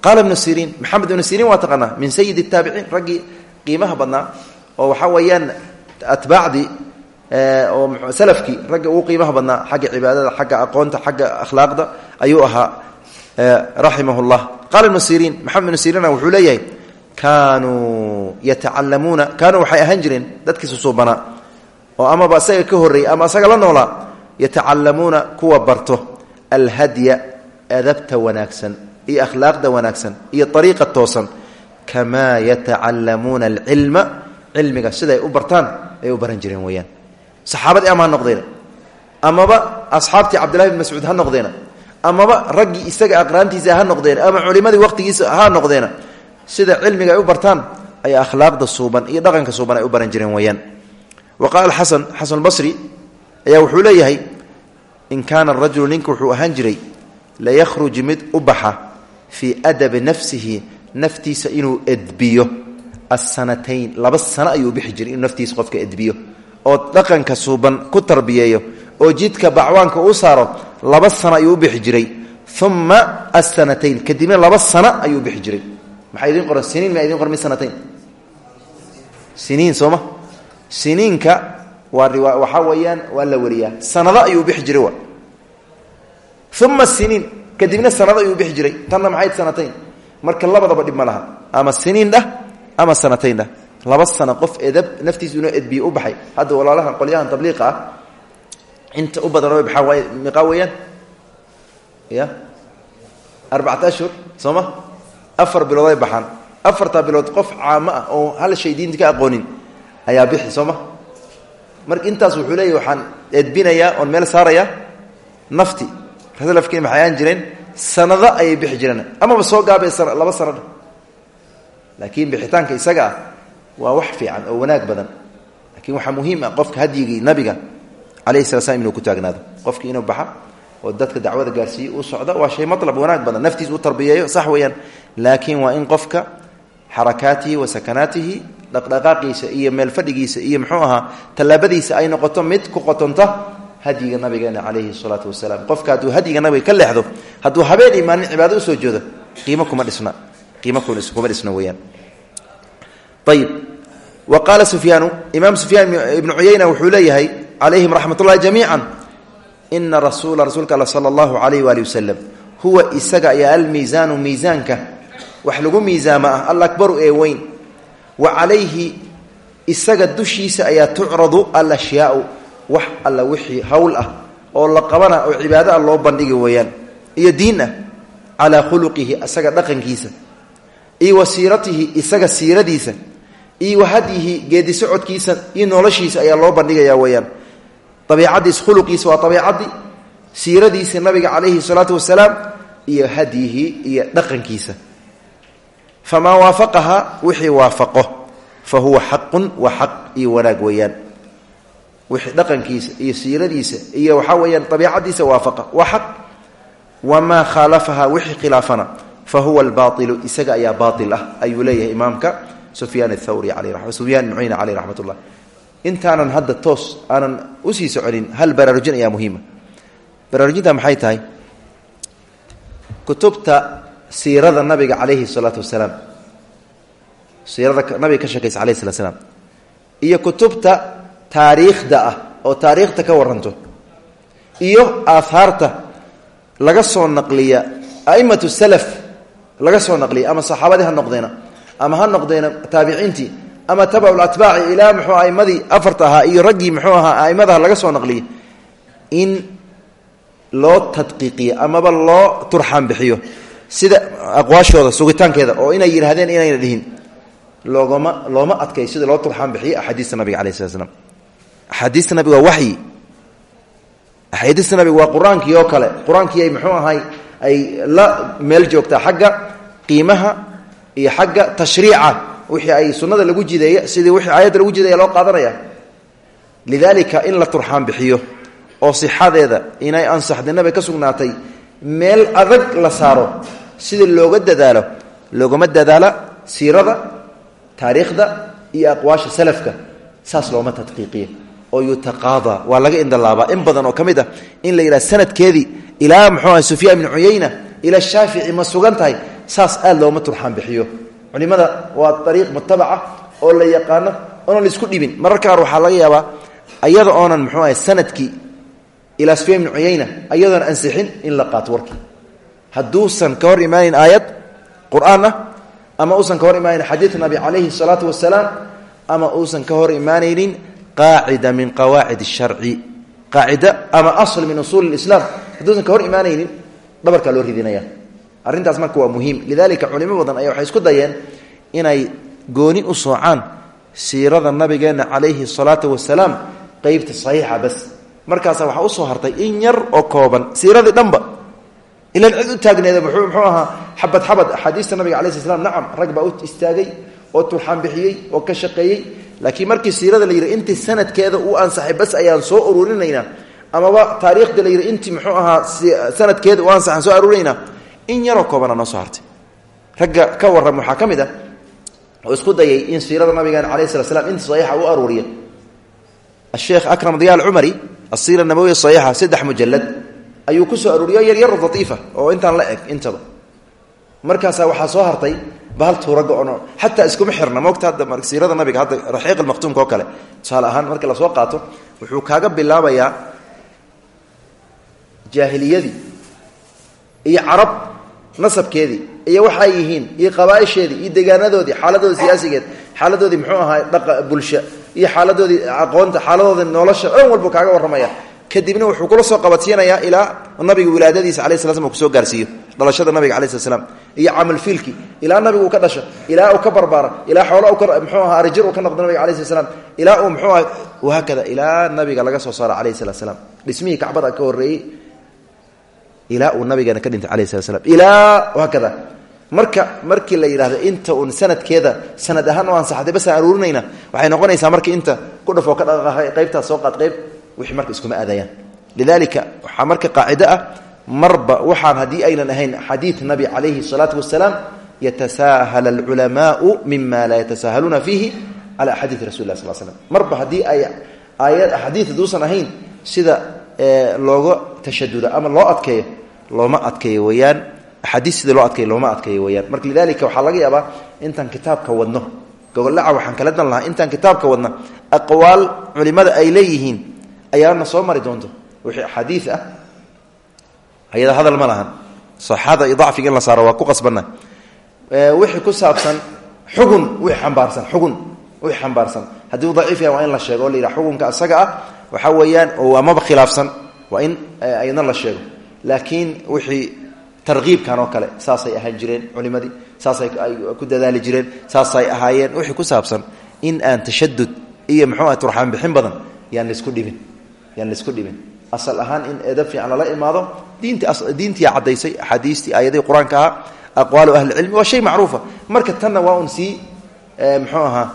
qaala ibnu siriin maxamed ibnu siriin waa taqaanaa min sayid taabiciin raggii qiimaha badnaa oo waxaa weeyaan atbaacdii oo salafkii ragga ugu qiimaha badnaa xagga cibaadada xagga aqoonta xagga akhlaaqda ayuu ahaa raximah llah qaala ibnu siriin maxamed ibnu siriina wuxuu kaanuu yatacalamuuna kaanuu waxay ahaan jireen dadkii susuubanaa oo amaba asaga ka horreeyey ama asaga la noolaa yatacalamuuna kuwa barto alhadya adabta wanaagsan iyo akhlaaqda wanaagsan iyo ariiqa toosan kamaa yatacalamuuna alcilma cilmiga siday u bartaan ay u baran jireen weyaan saxaabadii ama ha noqdeena? Amaba asxaabtii cabdillahi bin mascuud ha noqdeena? Amaba raggii isaga aqraantiisa ha noqdeena? Ama culimadii waqtigiisa ha noqdeena sida cilmiga ay u bartaan ay akhlaaqda suuban iyo dhaqanka suuban ay u baran jireen weyaan wa qaala xasan basri ayaa wuxuu leeyahay in kaana arajulu ninka wuxuu ahaan jiray layakhruj mid u baxa fii adabi nafsihi naftiisa inuu edbiyo. Asanatayn laba sano ayuu bixi jiray inuu naftiisa qofka edbiyo. Oo dhaqanka suuban ku tarbiyeeyo oo jidka bacwaanka u saaro laba sano ayuu u bixi jiray. Uma asanatayn kadibna laba sano ayuu bixi jiray maxaa idiin qoran? Siniin maa idin qoran mi sanatayn siniin sooma siniinka waa waxaa weeyaan waa la wariyaa. Sanado ayuu bixi jiray wa? Uma siniin kadibna sanado ayuu bixi jiray. Tanna maxay sanatayn? Marka labadaba dhib ma laha. Ama siniin dhah ama sanatayn dhah laba sano qof edab naftiisu inoo edbiye u baxay. Hadda walaalahan qolyahan tabliiqa ah inta u badan maxaa waay miqaa weeyaan? Ya? Arbacata ashhur soo ma afar bilood ay baxaan. Afartaa bilood qof caamo ah oo hal shay diinta ka aqoonin ayaa bixi soo ma? Marka intaas wuxuu leeyahy waxaan edbinayaa oon meel saarayaa nafti raslafkiina maxay aan jireen sanado ayay bixi jireen. Amaba soo gaabay laba sanadha laakiin bixitaanka isaga ah waa wax fiican oo wanaag badan. Laakiin waxaa muhiim ah qofka hadyigii nabiga calayhi sala slam inuu ku taagnaado. Qofkii inuu baxa oo dadka dacwada gaarsiiye u socda waa shay malab wanaag badan. Naftiis u tarbiyeeyo sax weeyaan laakiin waa in qofka xarakaatihi wa sakanaatihi dhaqdhaqaaqiisa iyo meel fadhigiisa iyo muxuu ahaa tallaabadiisa ay noqoto mid ku qotonta hadyiga nabigeena calayhi salaatu wasalaam. Qofka hadduu hadyiga nabiga ka leexdo hadduu habeen iyo maalin cibaado u soo joodo qiimo kuma dhisna qiimo kuma dhisna weyaan ayib wa qaala sufyaanu imaam sufyaan ibnu cuyayna wuxuu leeyahay calayhim raxmat ullahi jamiica ina rasuula rasuulka all sala alayh waali wasalam huwa isaga ayaa almiisaanu miisaanka wax lagu miisaama ah alakbaru ee weyn wa calayhi isaga dushiisa ayaa tucradu alashyaau wax alla wixii hawl ah oo la qabana oo cibaado ah loo bandhigi weeyaan. Iyo diin ah calaa khuluqihi isaga dhaqankiisa. Iyo wa isaga siiradiisa. Iyo wa hadyihi geedi socodkiisa iyo noloshiisa ayaa loo bandhigaya weeyaan. Abiicaddiis khuluqiisa waa abiicaddii siiradiisa nabiga calayhi salaatu wasalaam iyo hadyihi iyo dhaqankiisa famaa waafaqaha wixii waafaqo. Fa huwa xaqun wa xaq iyo wanaag weeyaan. Wixii dhaqankiisa iyo siiradiisa iyo waxaa weeyaan abiicaddiisa waafaqa waa xaq. Wamaa khaalafaha wixii khilaafana. Fa huwa albailu isaga ayaa baail ah ayuu leeyahay imaamka sufyaan athawri sufyaan ibn cuyna caleyh raxmat ullah intaanan hadda toos aanan u sii soconin hal baraarujin ayaa muhiima. Baraarujinta maxay tahay? Kutubta siirada nabiga calayhi salaatu wasalaam. Siirada nabiga ka sheekaysa alayhi salatu slam iyo kutubta taariikhda ah oo taariikhta ka waranto iyo aahaarta laga soo naqliya aimatu salaf laga soo naqliya ama saxaabadii ha noqdeena ama ha noqdeena taabiciintii ama tabacu atbaaci ilaa muxuu aimadii afarta ahaa iyo raggii muxuu ahaa aimadaha laga soo naqliya. In loo tadqiiqiyo amaba loo turxaan bixiyo sida aqwaashooda sugitaankeeda oo inay yidhaahdeen inayna dhihin loogama looma adkay sida loo turxaan bixiyo axaadiista nabiga alai slat slam axaadiista nabiga waa waxyi. Axaadiista nabiga waa qur'aankii oo kale. Qur'aankii ay muxuu ahay ay la meel joogtaa xagga qiimaha iyo xagga tashriica wixii ay sunnada lagu jideeya sidii wixii aayadda lagu jideeya loo qaadanaya. Lidaalika in la turxaan bixiyo oo sixadeeda inay ansaxday nabiga ka sugnaatay meel adag la saaro sida looga dadaalo loogama dadaala siirada taariikhda iyo aqwaasha salafka. Saas looma tadqiiqiyo. Oo yutaqaada waa laga indalaabaa. In badan oo ka ah in la yidhaha sanadkeedii ilaa muxuu aha sufyaan ibnu cuyayna ila shaafici ma sugan tahay saas aad looma turxaan bixiyo. Culimada waa ariiq mutabaca oo la yaqaano oonan la isku dhibin. Mararka qaar waxaa laga yaabaa ayada oonan muxuu ahay sannadkii ilaa sufyaan ibnu cuyayna ayadoon ansixin in la qaato warkii hadduusan ka hor imaanayn aayad qur'aan ah ama uusan ka hor imaanayn xadiid nabi calayhi salaatu wasalaam ama uusan ka hor imaanaynin qaacida min qawaacid sharci. Qaacida ama asl min usuuli islaam. Hadduusan ka hor imaanaynin dhabarkaa loo ridinaya. Arrintaas marka waa muhiim. Lidalika culimo badan ayaa waxay isku dayeen inay gooni u soocaan siirada nabigeenna calayhi salaatu wasalaam qeybta saxiixa bas. Markaasa waxaa u soo hartay in yar oo kooban siiradii dhanba ilan cid u taagneeda muxuu ahaa xabad xabad. Axaadiista nabiga alai sl slam nacam rag u istaagay oo turxaan bixiyey oo ka shaqeeyey. Laakiin markii siirada la yidhi intii sanadkeeda uu ansaxay bas ayaan soo ururinaynaa amaba taariikhda la yidhi intii muxuu ahaa sanadkeeda u ansaxaan soo aruurinaynaa in yaroo koobana noo soo ragga ka warram waxaa ah oo isku dayay in siirada nabigeena alayh slat slam inta saxiixa u aruuriya asheekh akram diya alcumari asiira nabawiya saxiixa saddex mujalad ayuu ku soo aruuriyo yaryar latiifa. Oo intaan la eg intaba. Markaasaa waxaa soo hartay bahal tuura go-ono xataa iskuma xirna moogta hadda siirada nabiga hadda raxiiq almaqtuumka oo kale. Tusaale ahaan marka la soo qaato wuxuu kaaga bilaabayaa jaahiliyadii iyo carab nasabkeedii iyo waxa ay yihiin iyo qabaaisheedii iyo degaanadoodii xaaladooda siyaasigeed xaaladoodii muxuu ahaa bulsho iyo xaaladoodii aqoonta xaaladooda nolosha dhan walbu kaaga warramaya kadibna wuxuu kula soo qabadsinayaa ilaa nabiga wilaadadiisa ala sla slam uu ku soo gaarsiiyo. Dhalashada nabiga ala slat slam iyo camalfiilkii ilaa nabigu ka dhasho ilaa uu ka barbaara. Ilaa xoolo mxuu aha arijir uu ka noqdo nabiga ala slat slam ilaa uu mxuu aha wahaakada ilaa nabiga laga soo saaro alayh salat slam dhismihii ka horreeyey ilaa uu nabigeena ka dhintay alayh slat slam ilaa haakada marka markii la yidhahdo inta uun sanadkeeda sanad ahaan u ansaxday basaan aruurinayna waxay noqonaysaa markii inta ku dhafoo ka dhaqaaqay qaybtaas soo qaad qayb wixii marka iskuma aadayaan. Lidalika waxaa marka qaacido ah marba waxaan haddii aynan ahayn xadiid nabi calayhi salaatu wasalaam yatasaahal alculamaau mima laa yatasaahaluuna fiihi cala axaadiidi rasul lah sal slam marba haddii ay aayad axaadiid hadduusan ahayn sida looga tashadudo ama loo adkeeyo looma adkeeyo weyaan axaadiis sida loo adkeeyo looma adkeeyo weyaan marka lidalika waxaa laga yaabaa intaan kitaabka wadno. Gogollaca waxaan kala dan lahaa intaan kitaabka wadna aqwaal culimada ay leeyihiin ayaana soo mari doonto. Wixii axaadii ah. Ayada hadal ma lahan. Saxada iyo dacfiga in la saaro waa ku qasbana wixii ku saabsan xugun wixii xambaarsan xugun wixii xambaarsan. Haddii uu daciif yahay waa in la sheego o la yidhaha xukunka asaga ah. Waxaa weeyaan oo amaba khilaafsan. Waa in ayadna la sheego. Laakiin wixii tarkiibkan oo kale saasay ahaan jireen culimadii. Saasay ay ku dadaali jireen. Saasay ahaayeen. Wixii ku saabsan in aan tashadud iyo muxuu ah turxaan bixin badan yaan la isku dhibin yaan la isku dhibin asal ahaan in eedab fiican lala imaado diinti diintii caddaysay axaadiistii aayadihii qur'aanka ahaa aqwaalu ahlicilmi waa shay macruufa. Marka tanna waa un sii muxuu ahaa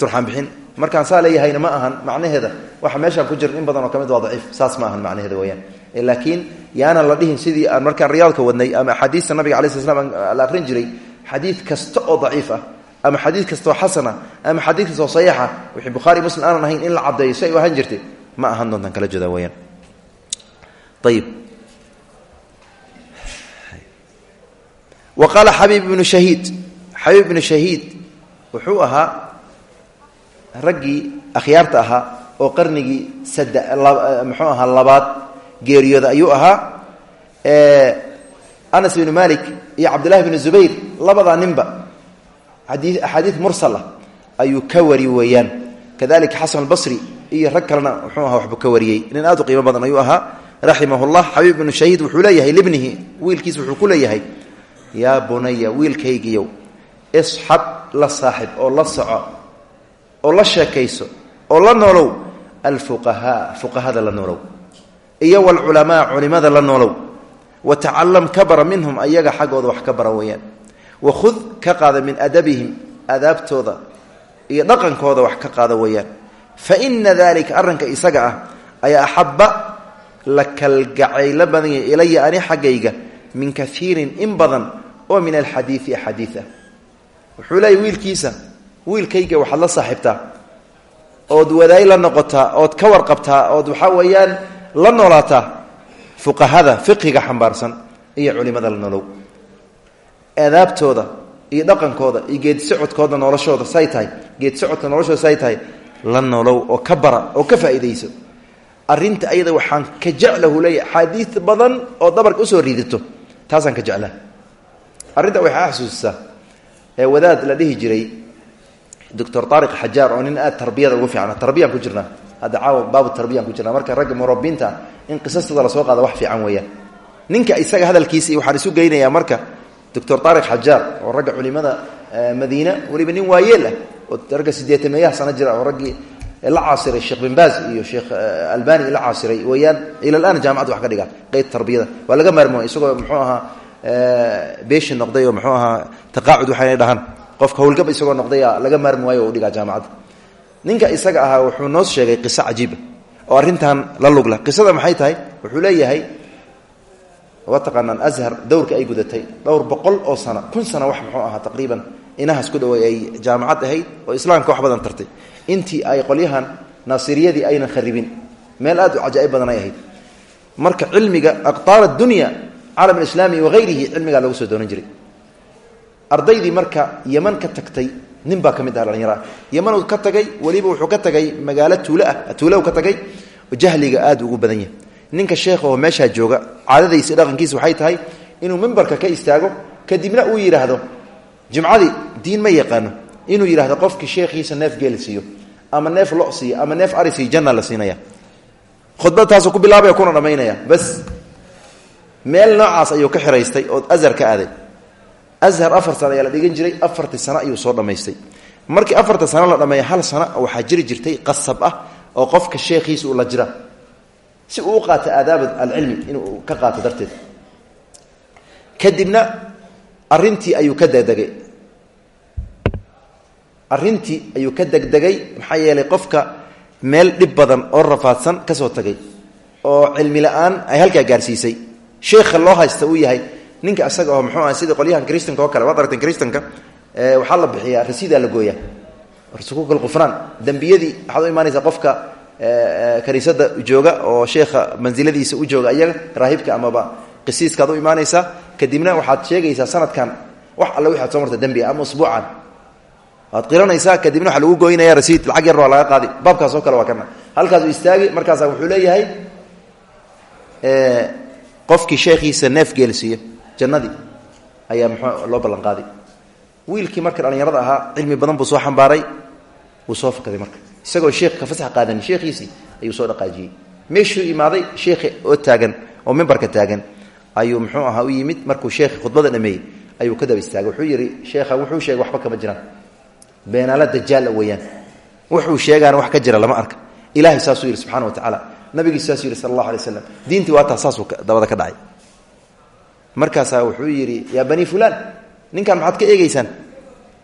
turxaan bixin. Markaan saa leeyahayna ma ahan macnaheeda waxa meeshaan ku jiran in badan oo ka mid waa daciif. Saas ma ahan macnaheeda weyaan laakiin yaanan la dhihin sidii aan markaan riyaadka wadnay ama axaadiista nabiga alai sl slam la aqrin jiray xadiid kasta oo daciif ah ama xadiid kastaoo xasana ama xadiid kastaoo saxiixa wixii bukhaari muslim aanan ahayn in la caddeeyo si ay u ahaan jirtay ma ahan doontaan kala joodaa weyaan ayib wa qaala xabiib ibnu shahiid xabiib ibnu shahiid wuxuu ahaa raggii akhyaarta ahaa oo qarnigii sade muxuu ahaa labaad geeriyooda ayuu ahaa. Anas ibnu malik iyo cabdillahi bnu zubayr labadaa ninba adii axaadiid mursal ayuu ka wari weeyaan. Kadalika xasan albasri iyo rag kalena muxuu aha waxbuu ka wariyey. Nin aad u qiimo badan ayuu ahaa. Raximah llah xabiib bnu shahiid wuxuu leeyahay libnihi wiilkiis wuxuu ku leeyahay yaa bunaya wiilkaygiyow isxab la saaxib oo la soco oo la sheekayso oo la noolow alfuqahaa fuqahada la noolow iyo wlculamaa culimada la noolow. Watacalam ka bara minhum ayaga xaggooda wax ka bara weeyaan. Wakhud ka qaada min adabihim adaabtooda iyo dhaqankooda wax ka qaada weeyaan fa ina dalika arrinka isaga ah ayaa axabba la kalgacaylo badan yahy ilaya ani xaggayga min kaiirin in badan oo min alxadiidi axaadiid ah wuxuu leeyahy wiilkiisa wiilkayga waxaad la saaxiibtaa ood wadaay la noqotaa ood ka warqabtaa ood waxaa weeyaan la noolaataa fuqahada fiqiga xambaarsan iyo culimada la nolow. Aadaabtooda iyo dhaqankooda iyo geedisocodkooda noloshooda say tahay geedisocodka noloshooda say tahay la nolow oo ka bara oo ka faa'iidayso. Arrinta ayada waxaan ka jeclahu leeya axaadiid badan oo dabarka u soo riidato taasaan ka jeclaa. Arrinta waxaa xasuusisaa ee wadaad la dhihi jiray doctor taariq xajaar oo nin aad tarbiyada ugu fiicna. Tarbiyaan ku jirnaa. Hadda caawa baabu tarbiyaan ku jirnaa. Marka ragga murabiinta in qisastooda la soo qaada wax fiican weeyaan ninka isaga hadalkiisii waxaan isu geynayaa marka doctor taariq xajaar oo ragga culimada madiina weliba nin waayeel ah. oo ragga sideetameeyaha sano jira oo raggii la caasiray sheekh bin baaz iyo sheekh albani la caasiray weeyaan ila laan jaamacadda wax ka dhigaa qeyd tarbiyada. Waa laga maarmo isagoo muxuu ahaa beeshi noqday oo muxuu ahaa taqaacud waxayna dhahaan. Qofka howlgab isagoo noqdaya laga maarmi waayo o u dhigaa jaamacadda ninka isaga ahaa wuxuu noo sheegay qiso cajiiba oo arrintan la lugla. Qisada maxay tahay? Wuxuu leeyahay waa taqaanaan ashar dowrka ay gudatay dhowr boqol oo sano kun sano wax muxuu ahaa taqriiban inahaas ku dhawey ay jaamacad ahayd oo islaamka wax badan tartay. Intii ay qolyahan naasiriyadii aynan kharibin meel aad u cajaaib badan ay ahayd. Marka cilmiga aqtaar addunya caalam alislaami wahayrihi cilmigaa lagu soo doonan jiray. Ardaydii marka yeman ka tagtay nin baa ka mid ah dhallinyaraah yemanuu ka tagay weliba wuxuu ka tagay magaalo tuuloah tuulahu ka tagay jahliga aad ugu badan yahay. Ninka sheekh oo meeshaa jooga caadadaysi dhaqankiisa waxay tahay inuu mimbarka ka istaago kadibna uu yidhaahdo jimcadii diin ma yaqaano. Inuu yidhahdo qofkii sheekhiisa neef geeli siiyo ama neef lo siiyo ama neef ari siiyo janna la siinaya. Khudbad taasuu ku bilaabaya kuna dhammaynaya bas meel noocaas ayuu ka xiraystay oo ashar ka aaday. Ashar afar sano ayaa la dhigan jiray afartii sano ayuu soo dhammaystay markii afarta sano la dhammeeya hal sano waxaa jiri jirtay qasab ah oo qofka sheekhiisa uu la jira. Si uu u qaato aadaab alcilmi inuu ka qaato darteed. Kadibna arintii ayuu ka degdegay. Arrintii ayuu ka degdegay maxaa yeelay qofka meel dhib badan oo rafaadsan ka soo tagay oo cilmi la'aan ay halkaa gaarsiisay. Sheekha loo haysta uu yahay ninka isaga oo muxuu aha sida qolyahan kristanka oo kale waad aragteen kristanka waxaa la bixiyaa rasiidaa la gooyaa. Rasukuukal qufraan dembiyadii waxaad u imaanaysaa qofka kaniisada jooga oo sheekha mansiladiisa u jooga iyaga raahibka amaba qisiiskaad u imaanaysaa kadibna waxaad sheegaysaa sanadkan wax alle wixaad soo marta dembiga ama usbuucan. Waad qiranaysaa kadibna waxaa lagu goynaya rasiid lacag yar waa laga qaadi. Baabkaas oo kale waa kana halkaasu istaagi markaasa wuxuu leeyahay qofkii sheekhiisa neef geelsiiyo jannadii ayaa muxuu loo ballan qaaday wiilkii marka dhallinyarada ahaa cilmi badan buu soo xambaaray wuu soo fakaday marka. Isagoo sheekh ka fasax qaadani sheekhiisii ayuu soo dhaqaajiyey. Meeshuu imaaday sheekhi oo taagan oo mimbarka taagan ayuu muxuu ahaa u yimid markuu sheekhi khudbada dhameeyey ayuu ka daba istaagay. Wuxuu yidhi sheekha wuxuu sheegay waxba kama jiraan beenaala dajaala weeyaan. Wuxuu sheegaana wax ka jira lama arka. Ilahay saasuu yidhi subxana wa tacaala. Nabigiis saasuu yidhi sala allahu alay slam waa taa saasuu dabada ka dhacay. Markaasaa wuxuu yidhi yaa bani fulaan ninkan maxaad ka eegeysaan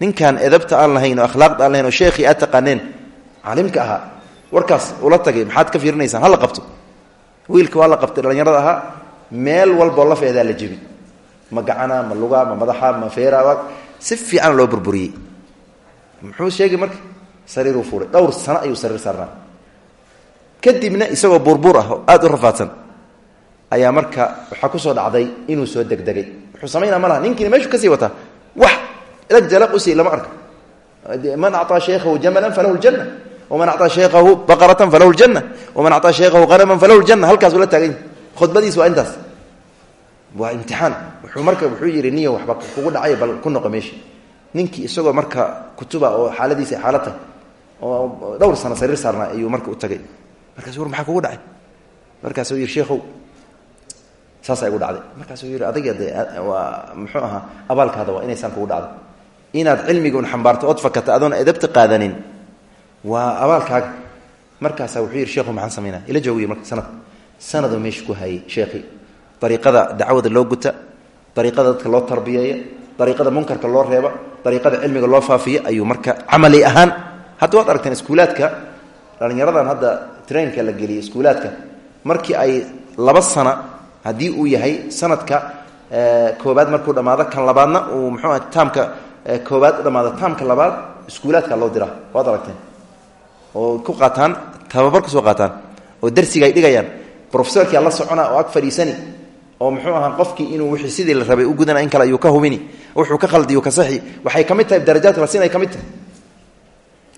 ninkan edabta aan lahayn oo akhlaaqda aan lahayn oo sheekhii aad taqaaneen ahaa warkaas ula tagay maxaad ka fiirinaysaan hala qabto. Wiilka waa la qabtay dhallinyarada ahaa meel walboo lafeedaa la jebi ma gacana ma luga ma madaxa ma feera si fiican loo burburiyey muxuu sheegay marka sariiruu fuulay dhowr sano ayuu sariir saarnaa kadibna isagoo buurbuur ah oo aada u rafaadsan ayaa marka waxaa kusoo dhacday inuu soo degdegay wuxuu samaynaa ma laha ninkiina meeshuu kasii wataa wax lag jalaq usii lama arka man acطaa shaykhahu jamalan falahu ljana waman acطaa shaykhahu baqaratan falahu ljana waman acطaa shaykhahu hanaman falahu ljana halkaasuu la taaganya khudbadiis waa intaas waa imtixaan. Wuxuu marka wuxuu yidhi niyo waxba kugu dhacay bal ku noqo meesha ninkii isagoo marka kutuba oo xaaladiisa xaalad oo dhowr sano sariir saarnaa ayuu marka u tagay. Markaasu war maxaa kugu dhacay? Markaasuu yidhi sheekhow saasaa igu dhacday. Markaasuu yidhi adiga de waa muxuu ahaa abaalkaada waa inaysaan kugu dhacday. Inaad cilmiga un xambaarto ood fakata adoon edabta qaadanin waa abaalkaaga. Markaasaa wuxuu yidhi sheekhu maxaan samaynaa ila joogiy marka sanad. Sanadoo meesha ku hayay sheekhii dariiqada dacwada loo guta dariiqada dadka loo tarbiyeeya dariiqada munkarka loo reeba dariiqada cilmiga loo faafiya ayuu marka camali ahaan hadda waad aragteen iskuulaadka dhallinyaradan hadda trainka la geliyay iskuulaadka markii ay laba sana haddii uu yahay sanadka koobaad markuu dhammaado kan labaadna uu muxuuah taamka koobaad u taamka labaad iskuulaadka loo diraa waad aragteen. Oo ku qaataan tababar ku soo qaataan oo darsiga ay dhigayaan. Rofesorkia la socona oo ag fadhiisani oo muxuu ahaa qofkii inuu wii sidii la rabay u gudana in kale ayuu ka hubini. Wuxuu ka khaldiyu ka saxi. Waxay ka mid tahay darajaadka la siinay ka mid tahay.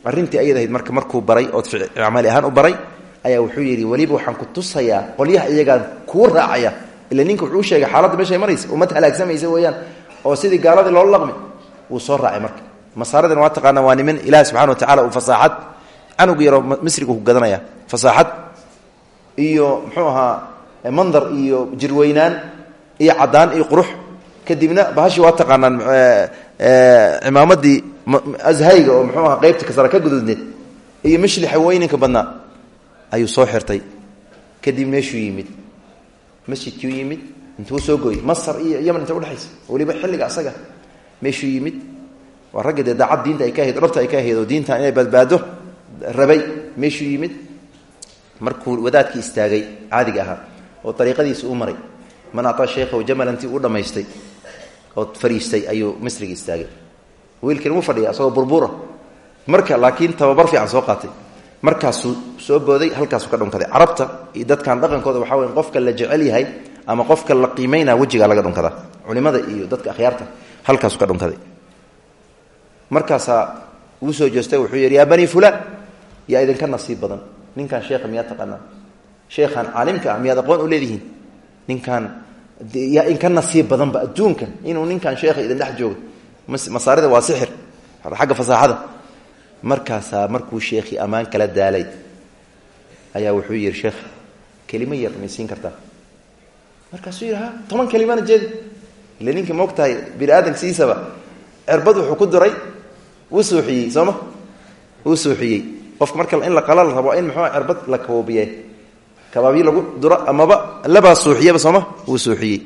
Arrintii ayad ahayd marka markuu baray ood camali ahaan u baray ayaa wuxuu yidhi weliba waxaan ku tusayaa qolyaha iyagaan kuu raacaya ila ninka wuxuu sheegay xaaladda meeshay maraysa ummad halaagsamaysa weeyaan oo sidii gaaladii loola laqmi wuu soo raacay marka. Masaaradana waa taqaana waa niman ilaahi subxana wa tacala uu fasaaxad canug yaroo misrigu gadanaya fasaaxad iyo muxuu ahaa mandar iyo jirweynaan iyo cadaan iyo qurux. Kadibna bahashii waa taqaanaan cimaamadii ashayga oo muxuu aha qeybta kasara ka guduudneed iyo mishlixa weyninka badnaa ayuu soo xirtay. Kadib meeshuu yimid. Masjidkuu yimid intuu soo gooyey. Masar iyo yaman inta udhexaysa weliba xilliga asaga. Meeshuu yimid. Waa ragga dee daacad diinta ay ka ahayd dhabta ay ka ahayd oo diintan inay badbaado rabay. Meeshuu yimid. Markuu wadaadkii istaagay caadiga ahaa oo ariiqadiisa u maray. Man acطaa sheekhahu jamalantii u dhammaystay oo fariistay ayuu misriga istaagay. Wiilkani wuu fadhiya asagoo burbura marka laakiin tababar fiican soo qaatay. Markaasuu soo booday halkaasuu ka dhunkaday. Carabta iyo dadkan dhaqankooda waxaa wey qofka la jecel yahay ama qofka la qiimaynaa wejigaa laga dhunkadaa. Culimada iyo dadka akhyaarta halkaasuu ka dhunkaday. Markaasaa uu soo jeestay wuxuu yidhi yaa bani fulaan yaa idinka nasiib badan. Ninkan sheekha miyaad taqaanaa sheekhan caalimka ah miyaad aqoon u leedihiin? Ninkan yaa inka nasiib badanba adduunka inuu ninkan sheekha idin dhex joogo. Masaarida waa sixir. Xagga fasaaxada markaasaa markuu sheekhii ammaan kala daalay ayaa wuxuu yidhi sheekh kelimo yar kartaa. Markaasuu yidhi ha toban kelimana jeedi ile ninka moog tahay bini aadamka siisaba wuxuu ku diray wuu suuxiyey sooma wuu suuxiyey. Qofka in la qala la rabo in muxuu cerbad la kaboobiye kabaabyo lagu duro amaba labaa suuxiyaba sooma? Wuu suuxiyey.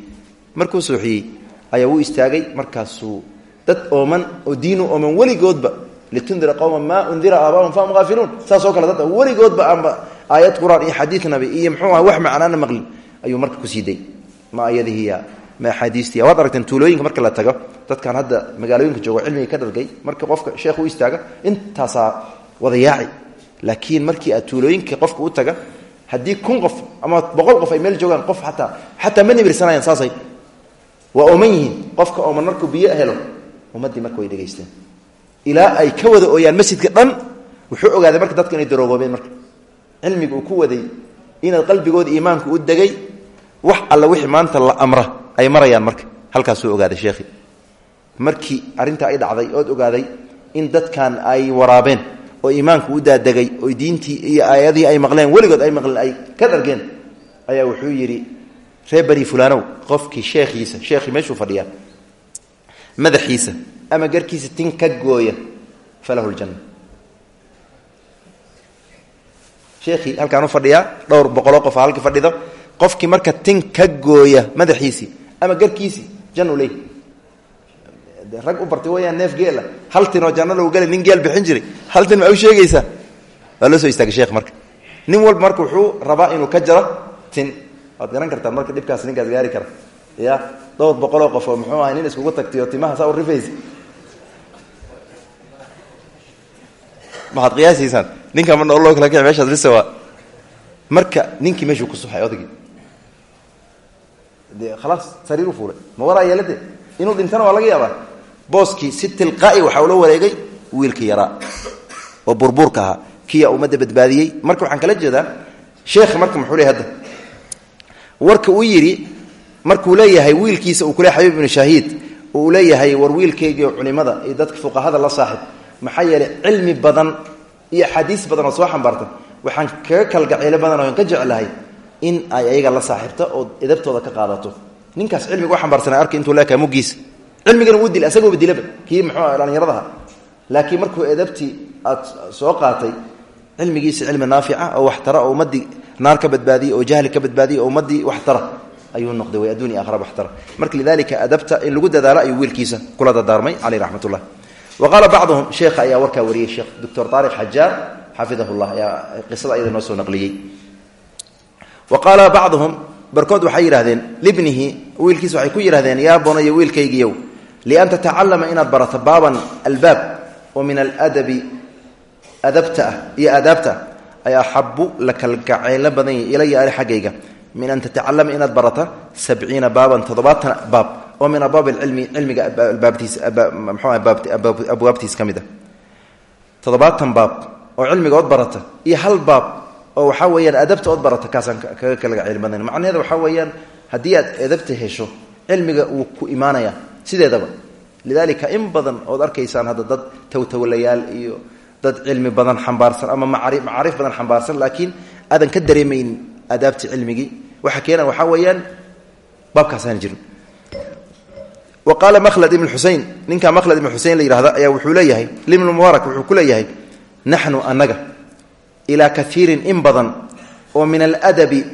Markuu suuxiyey ayaa wuu istaagay markaasuu dad ooman oo diinu ooman weligoodba litundira qowman maa undira aabaahum fahum haafiluun saasoo kale dad weligoodba aanba aayad qur'aan iyo xadiid nabi iyo muxuu aha wax macnaana maqlin ayuu marka ku siiday ma ayadihiya ma axaadiistiya waad aragteen tuulooyinka marka la tago dadkan hadda magaalooyinka joogo cilmiga ka dhargay marka qofka sheekh u istaaga intaasaa wada yaaci laakiin markii aad tuulooyinka qofka u taga haddii kun qof ama boqol qof ay meel joogaan qof ataa xataa ma nibirsanayaan saasay. Waa ooman yihiin qofka ooman markuu biyo helo ummaddii marka way dhegaysteen. Ay ka wada ooyaan masjidka dhan wuxuu ogaaday marka dadka inay daroogoobeen marka. Cilmiga ku waday inaad qalbigooda iimaanku u degay wax alla wixii maanta la amra ay marayaan marka. Halkaasuu ogaaday sheekhi. Markii arrintaa ay dhacday ood ogaaday in dadkan ay waraabeen oo iimaanku u daadegay oo diintii iyo aayadihii ay maqleen weligood ay maqleen ay ka dhargeen ayaa wuxuu yidhi bani fulanow qofkii sheekhiisa sheekhii meeshuu fadhiyaa madaxiisa ama garkiisa tin ka gooya falahu ljanna sheekhii halkaan u fadhiyaa dhowr boqoloo qofa halkii fadhido qofkii marka tin ka gooya madaxiisii ama garkiisii jannu leey rag u bartay wayaan neef geela hal tinoo janno lagu gelay nin geel bixin jiray. Hal tin ma u sheegaysaa? Waa loo soo istaagay sheekh marka. Nin walba marka wuxuu rabaa inuu ka jaro tin. Waad garan kartaan marka dhibkaas ninkaas gaari kara. Ya dhowr boqoloo qof oo muxuu ahay nin iskugu tagtay oo timaha saa u rifaysa maxaad qiyaasaysaan ninka ma nooloo kala kici meeshaas bisa waa. Marka ninkii meeshuu ku suxay odagii dee khalaas sariir u fuulay. Ma waraa yeelade inuu dhintana waa laga yaabaa booskii si tilqaa'i waxaa ula wareegay wiilkii yaraa oo burbuurka ahaa. Kiya ummadda badbaadiyey. Marka waxaan kala jeedaa sheekha marka muxuu leey warka uu yidhi markuu leeyahay wiilkiisa uu kule xabiib ibnu shahiid uu leeyahay war wiilkaygiio culimada iyo dadka fuqahada la saaxib. Maxaa yeelay cilmi badan iyo xadiis badan oo soo xambaarta. Waxaan kaga kalgaceelo badan oo ka jeclahay in ay ayaga la saaxiibto oo edabtooda ka qaadato. Ninkaas cilmiga u xambaarsanay arka intuu leekaha muggiisa cilmigana wuu dil asagooba dilaba kii muxuu dhallinyaradaha laakiin markuu edabtii soo qaatay cilmigiisa cilmi naafica oo waxtara oo ummadii naar ka badbaadiye oo jahli ka badbaadiye oo ummadii waxtara ayuu noqday way adduun iyo waxtara. Marka lidalika adabta in lagu dadaalo ayuu wiilkiisa kula dadaarmay caleyh raxmat ullah wa qaala ayaa warkaa wariyey sheekh doctor taariq xajaar xafidahu llah qisada ayada noo soo naqliyey. Wa qaala barkood waxay yidhahdeen libnihi wiilkiisa waxay ku yidhahdeen yaa bonayo wiilkaygiiyow lian tatacalama inaad barato baaban albaab oo min aladabi adabta ah iyo aadaabta ah ay axabu la kalgaceylo badan yahy ilaya ani xaggayga min an tatacalama inaad barata sabciina baaban toddobaatan baab oo min abwaab alcilmi cilmiga baabtiis ka mid a toddobaatan baab oo cilmiga ood barata iyo hal baab oo waxaa weyaan adabta ood barata kaasaan kaga kalgaceyl badan sideedaba. Lidalika in badan ood arkaysaan hadda dad tawtawalayaal iyo dad cilmi badan xambaarsan ama macaarif badan xambaarsan laakiin aadan ka dareemaynin aadaabti cilmigii. Waxa keena waxaa weeyaan baabkaasaan jirin. Wa qaala ibn xusein ninka makhlad ibn xusein la yihahda ayaa wuxuu leeyahay ibn mubaarak wuxuu ku leeyahay naxnu anaga ilaa kaiirin in badan oo min aladabi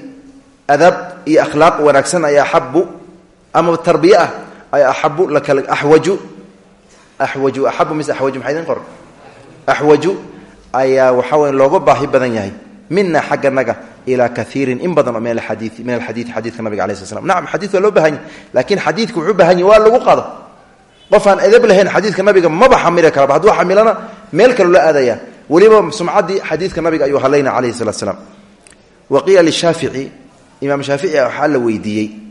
adab iyo akhlaaq wanaagsan ay axabu ama tarbiye ah ay lakala awaju awaju axabu mise awaju maxaa idin qor axwaju ayaa waxaa weya looga baahi badan yahay mina xagganaga ilaa kaiirin in badan min aadii min alxadiii xadiidka nabiga alai sl slam nacam xadiid waa loo baahan yahy laakiin xadiidka waa lagu qado qof aan edab lahayn xadiidka nabiga maba xamili karaba hadduu xamilana meel kale la aadaya weliba sumcaddii xadiidka nabiga ayuu halayna calayhi salatu slam wa qiila lishaafici imaam shaafici waxaa la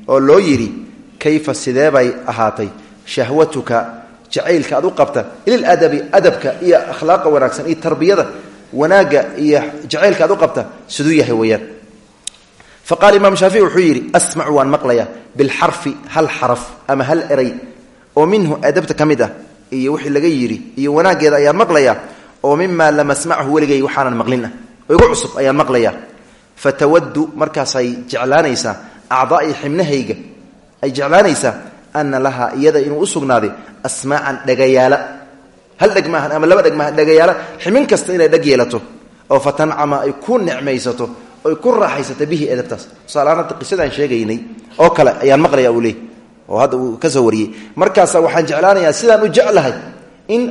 oo loo yidhi kayfa sidee bay ahaatay? Shahwatuka jacaylka aad u qabta ililadabi adabka iyo akhlaaqa wanaagsan iyo tarbiyada wanaagga iyo jacaylka aad u qabta siduu yahay weeyaan. Fa qaala imaam shaafici wuxuu yidhi asmacu waan maqlayaa bilxarfi hal xaraf ama hal eray oo minhu adabta ka mid ah iyo wixii laga yidhi iyo wanaaggeeda ayaan maqlayaa oo mimaa lam asmachu weligay waxaanan maqlin ah oo fatawadu markaasay jeclaanaysaa acdaai xibnahayga ay jeclaanaysaa ana lahaa iyada inuu u sugnaaday asmaacan dhagayaala. Hal dheg maahan ama laba dheg maahan dhagayaala ximin kasta inay dheg yeelato oo fatancama ay ku necmaysato oy ku raaxaysato bihi edabtaas tusaalahaan hadda qisadaan sheegaynay oo kale ayaan maqlaya uu leey oo hadda uu ka soo wariyey markaasa waxaan jeclaanayaa sidaan u jeclahay in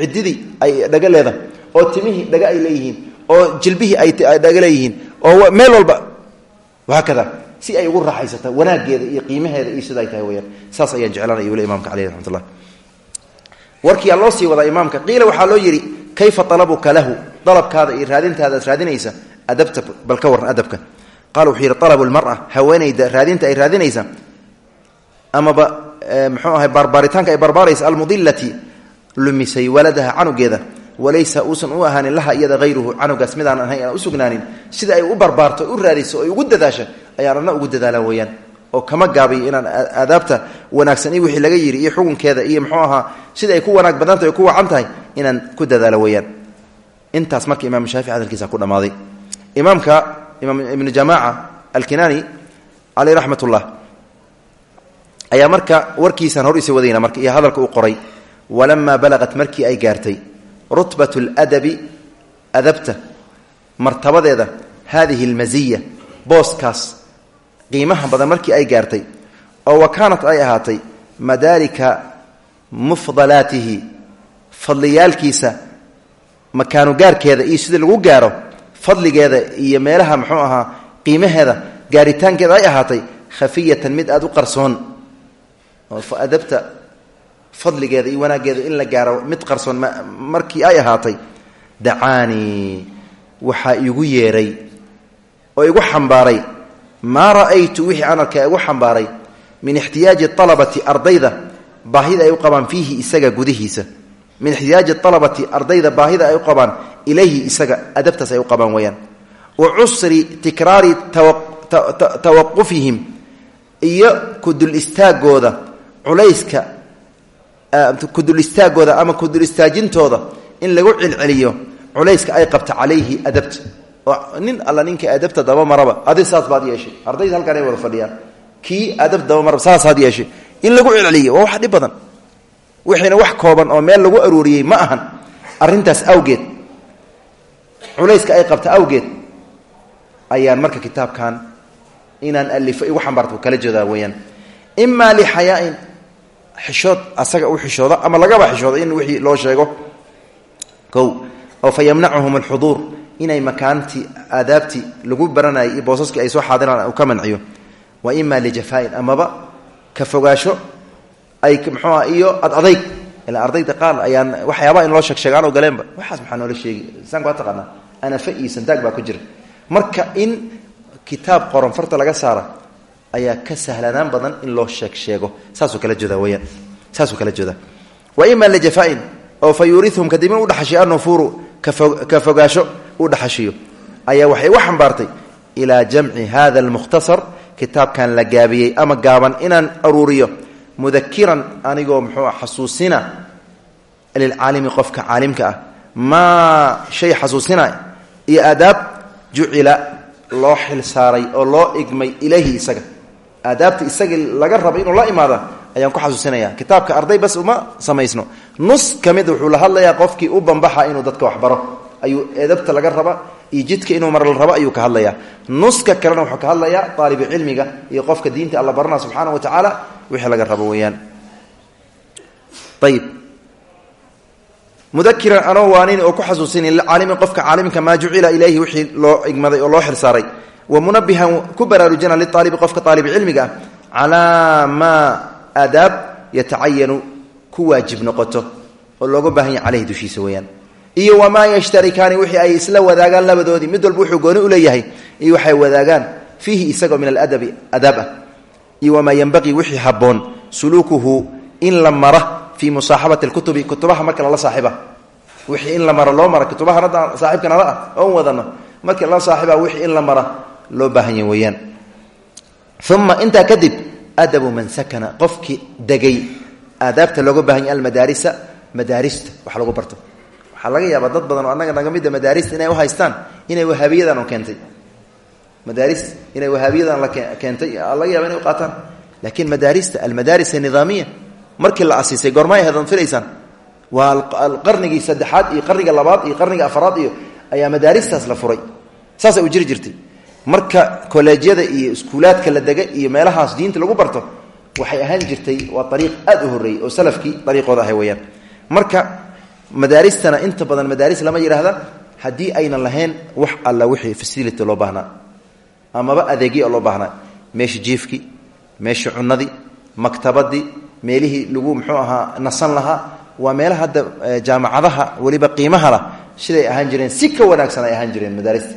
ciddidii ay dhaga leedahay oo timihii dhaga ay leeyihiin oo jilbihii ay dhaga leeyihiin oo meel walba. Wahaakada si ay ugu raaxaysata wanaageeda iyo qiimaheeda iyo sida ay tahay weyaan saas ayaan jeclaanaya ule imamka caleyh raxmat ullah warkiyaa loo sii wadaa imaamka qiila waxaa loo yidhi kayfa alabuka lahu? Dalabkaada iyo raadintaada ad raadinaysa adabta bal ka warran adabka. Qaala wuxuu yidhi alabu lmara haweenayda raadinta ay raadinaysa amaba mxuu ahay barbaaritaanka ay barbaaraysa almudilati lumisay waladaha canugeeda. Walaysa uusan u ahaanin laha iyada hayruhu canugaas midaan ahayn aan usugnaanin sida ay u barbaarto u raadiso oy ugu dadaasha ayaan ana ugu dadaalaan weyaan oo kama gaabiyo inaan aadaabta wanaagsan iyo wixii laga yidhi iyo xukunkeeda iyo mxuu ahaa sida ay ku wanaag badantahay o ku wacan tahay inaan ku dadaalo weyaan intaas marka imaam shaafici hadalkiisa ku dhammaaday. Imaamka imaam ibnu jamaaca alkinaani caleyh raxmat ullah ayaa marka warkiisaan hor isi wadayna marka iyo hadalka uu qoray walamaa balagat markii ay gaartay rutbat ladabi adabta martabadeeda hadihi almaziya booskaas qiimaha badan markii ay gaartay oo wa kaanat ay ahaatay madaalika mufdalaatihi fadliyaalkiisa makaanu gaarkeeda iyo sida lagu gaaro fadligeeda iyo meelaha muxuu ahaa qiimaheeda gaaritaankeeda ay ahaatay khafiyatan mid aada u qarsoon oo adabta fadligeeda iyo wanaaggeeda in la gaaro mid qarsoon markii ay ahaatay dacaanii waxaa igu yeeray oo igu xambaaray maa ra'aytu wixii aan arkay igu xambaaray min ixtiyaaji alabati ardayda baahida ay u qabaan fiihi isaga gudihiisa. Min ixtiyaaji alabati ardayda baahida ay u qabaan ilayhi isaga adabtaas ay u qabaan weyaan wa cusri tikraari tawaqufihim iyo kudul istaagooda culayska kudul istaagooda ama kudul in lagu celceliyo culayska ay qabta calayhi adabta oo nin alla ninka adabta dabamaraba adi saas baad yeeshay ardayda halkaan ay wada fadhiyaan. Kii adab dabamaraba saasaad yeeshay in lagu celceliyo waa wax dhib badan. Wax kooban oo meel lagu aruuriyey ma ahan. Arintaas awgeed culayska ay qabta awgeed ayaan marka kitaabkan inaan alifo igu xambaarto kala jeedaa weyaan imaa lixayaain xishood asaga u xishooda ama lagaba xishooda in wixii loo sheego. O oo fa yamnacuhum inay makaantii aadaabtii lagu baranayay iyo ay soo xaadiraan u ka manciyo. Wa imaa lijafaain amaba ka fogaasho ay mxuua iyo ad adayg. Ardayda qaar ayaan waxyaabaa in loo sheegsheegaan oo galeenba waxaas maxaa noola sheegi saanka waa taqaanaa. Anafa iyo sandaag baa ku jira. Marka in kitaab qoran farta laga saara ayaa ka sahlanaan badan in loo sheeg sheego kala jeeda weyaan saasuu kala jeeda wa ima lijafaain oo fa yuurihum kadib u dhaxashiyo annufuuru ka fogaasho u dhaxashiyo ayaa waxay u xambaartay ilaa jamci hada almukhtasar kitaabkan la gaabiyey ama gaaban inaan aruuriyo. Mudakiran anigoo muxuu xasuusina lilcaalimi qofka caalimka ah. Maa shay xasuusina iyo aadaab jucila loo xil saaray oo loo igmay ilayhi isaga. Aadaabta isagii laga raba inuu la imaada ayaan ku xasuusinaya kitaabka arday bas uma samaysno. Nus ka mid wuxuu la hadlayaa qofkii u bambaxa inuu dadka waxbaro ayuu edabta laga raba iyo jidka inuu mar la rabo ayuu ka hadlayaa nuska kalena wuxuu ka hadlayaa aalibu cilmiga iyo qofka diinta alla barana subxaana wa tacaala wixii laga rabo weyaan ayib mudakiran anoo waanin oo ku xasuusin lilcaalimi qofka caalimka maa jucila ilayhi wixii loo igmaday oo loo xilsaaray. Wa munabihan ku baraarujina liaalibi qofka aalib cilmiga ah calaa maa aadaab yatacayanu ku waajib noqoto oo looga baahan yahy caleyhi dushiisa weyaan iyo wamaa yashtarikaani wixii ay isla wadaagaan labadoodii. Mid walba wuxuu gooni u leeyahay iyo waxay wadaagaan fiihi isagoo min aladabi adaab ah. Iyo wamaa yenbaqii wixii habboon suluukuhu in la mara fii musaaxabati lkutubi kutubaha marka lala saaxiiba. Wixii in la maro loo mara kutubahan hadda saaxiibka nala ah oon markii lala saaxiiba wixii in la mara loo baahan yahy weeyaan. Uma kadib adabu man sakana qofkii degay aadaabta looga baahan yahy almadaarisa madaarista wax lagu barto waxaa laga yaabaa dad badan oo annaga naga mida madaarista inay u haystaan inay wahaabiyadan oo keentay. Madaaris inay wahaabiyadan la keentay laga yaaba inay u qaataan. Laakiin madaarista almadaaris anidaamiya markii la asiisay goorma ay hadan filaysaan waa qarnigii saddexaad iyo qarniga labaad iyo qarniga afaraad iyo ayaa madaaristaas la furay. Saasay u jiri jirtay. Marka koleejyada iyo iskuulaadka la dega iyo meelahaas diinta lagu barto waxay ahaan jirtay waa ariiq aad u horreeyey oo salafkii ariiqooda ahay weyaan marka madaaristana inta badan madaaris lama yidhaahda haddii aynan lahayn wax alla wixii fasility loo baahnaa amaba adeegyo loo baahnaa. Meesha jiifkii meesha cunadii maktabadii meelihii lagu muxuu ahaa nasan lahaa waa meelaha hadda jaamacadaha weliba qiimaha lah siday ahaan jireen si ka wanaagsan ay ahaan jireen madaarista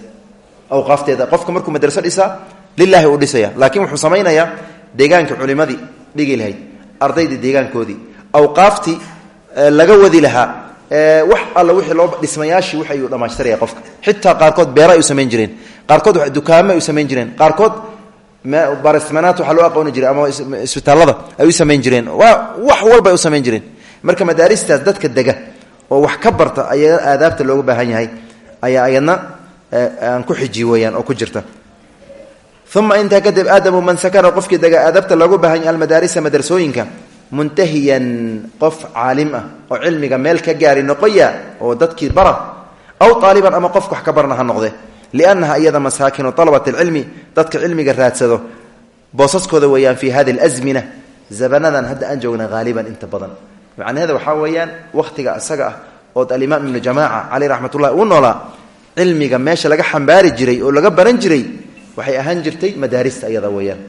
awqaafteeda qofka markuu madraso dhisaa lilaahi uu dhisaya. Laakiin wuxuu samaynayaa deegaanka culimadii dhigi lahayd ardaydii deegaankoodii. Awqaaftii laga wadi lahaa wixii loo dhismayaashii wix ayuu dhamaystiraya qofka. Xitaa qaarkood beera u samayn jireen. Qaarkood dukaamo ay u samayn jireen. Qaarkood barismanaat waxaa loo aqooni jiray ama isbitaallada ay u samayn jireen. Wax walba u samayn jireen. Marka madaaristaas dadka dega oo wax ka barta ayaa aadaabta looga baahan yahay ayaa ayadna aan ku xiji oo ku jirta. Uma intaa kadib aadamu man sakana qofkii dega aadaabta looga baahan yahay almadaarisa madrasooyinka muntahiyan qof caalim ah oo cilmiga meel ka gaari noqoya oo dadkii bara aw aaliban ama qof wax ka barna ha noqde. Liannaha iyada masaakinu alabat dadka cilmiga raadsado boosaskooda weeyaan fi hadi alazmina zabanadan hadda aan joogna haaliban inta badan. Macnaheeda waxaa weeyaan wakhtiga isaga ah ood alimaam ibnu jamaaca caleyh raxmatullahi uu noolaa cilmiga meesha laga xambaari jiray oo laga baran jiray waxay ahaan jirtay madaarista iyada weeyaan.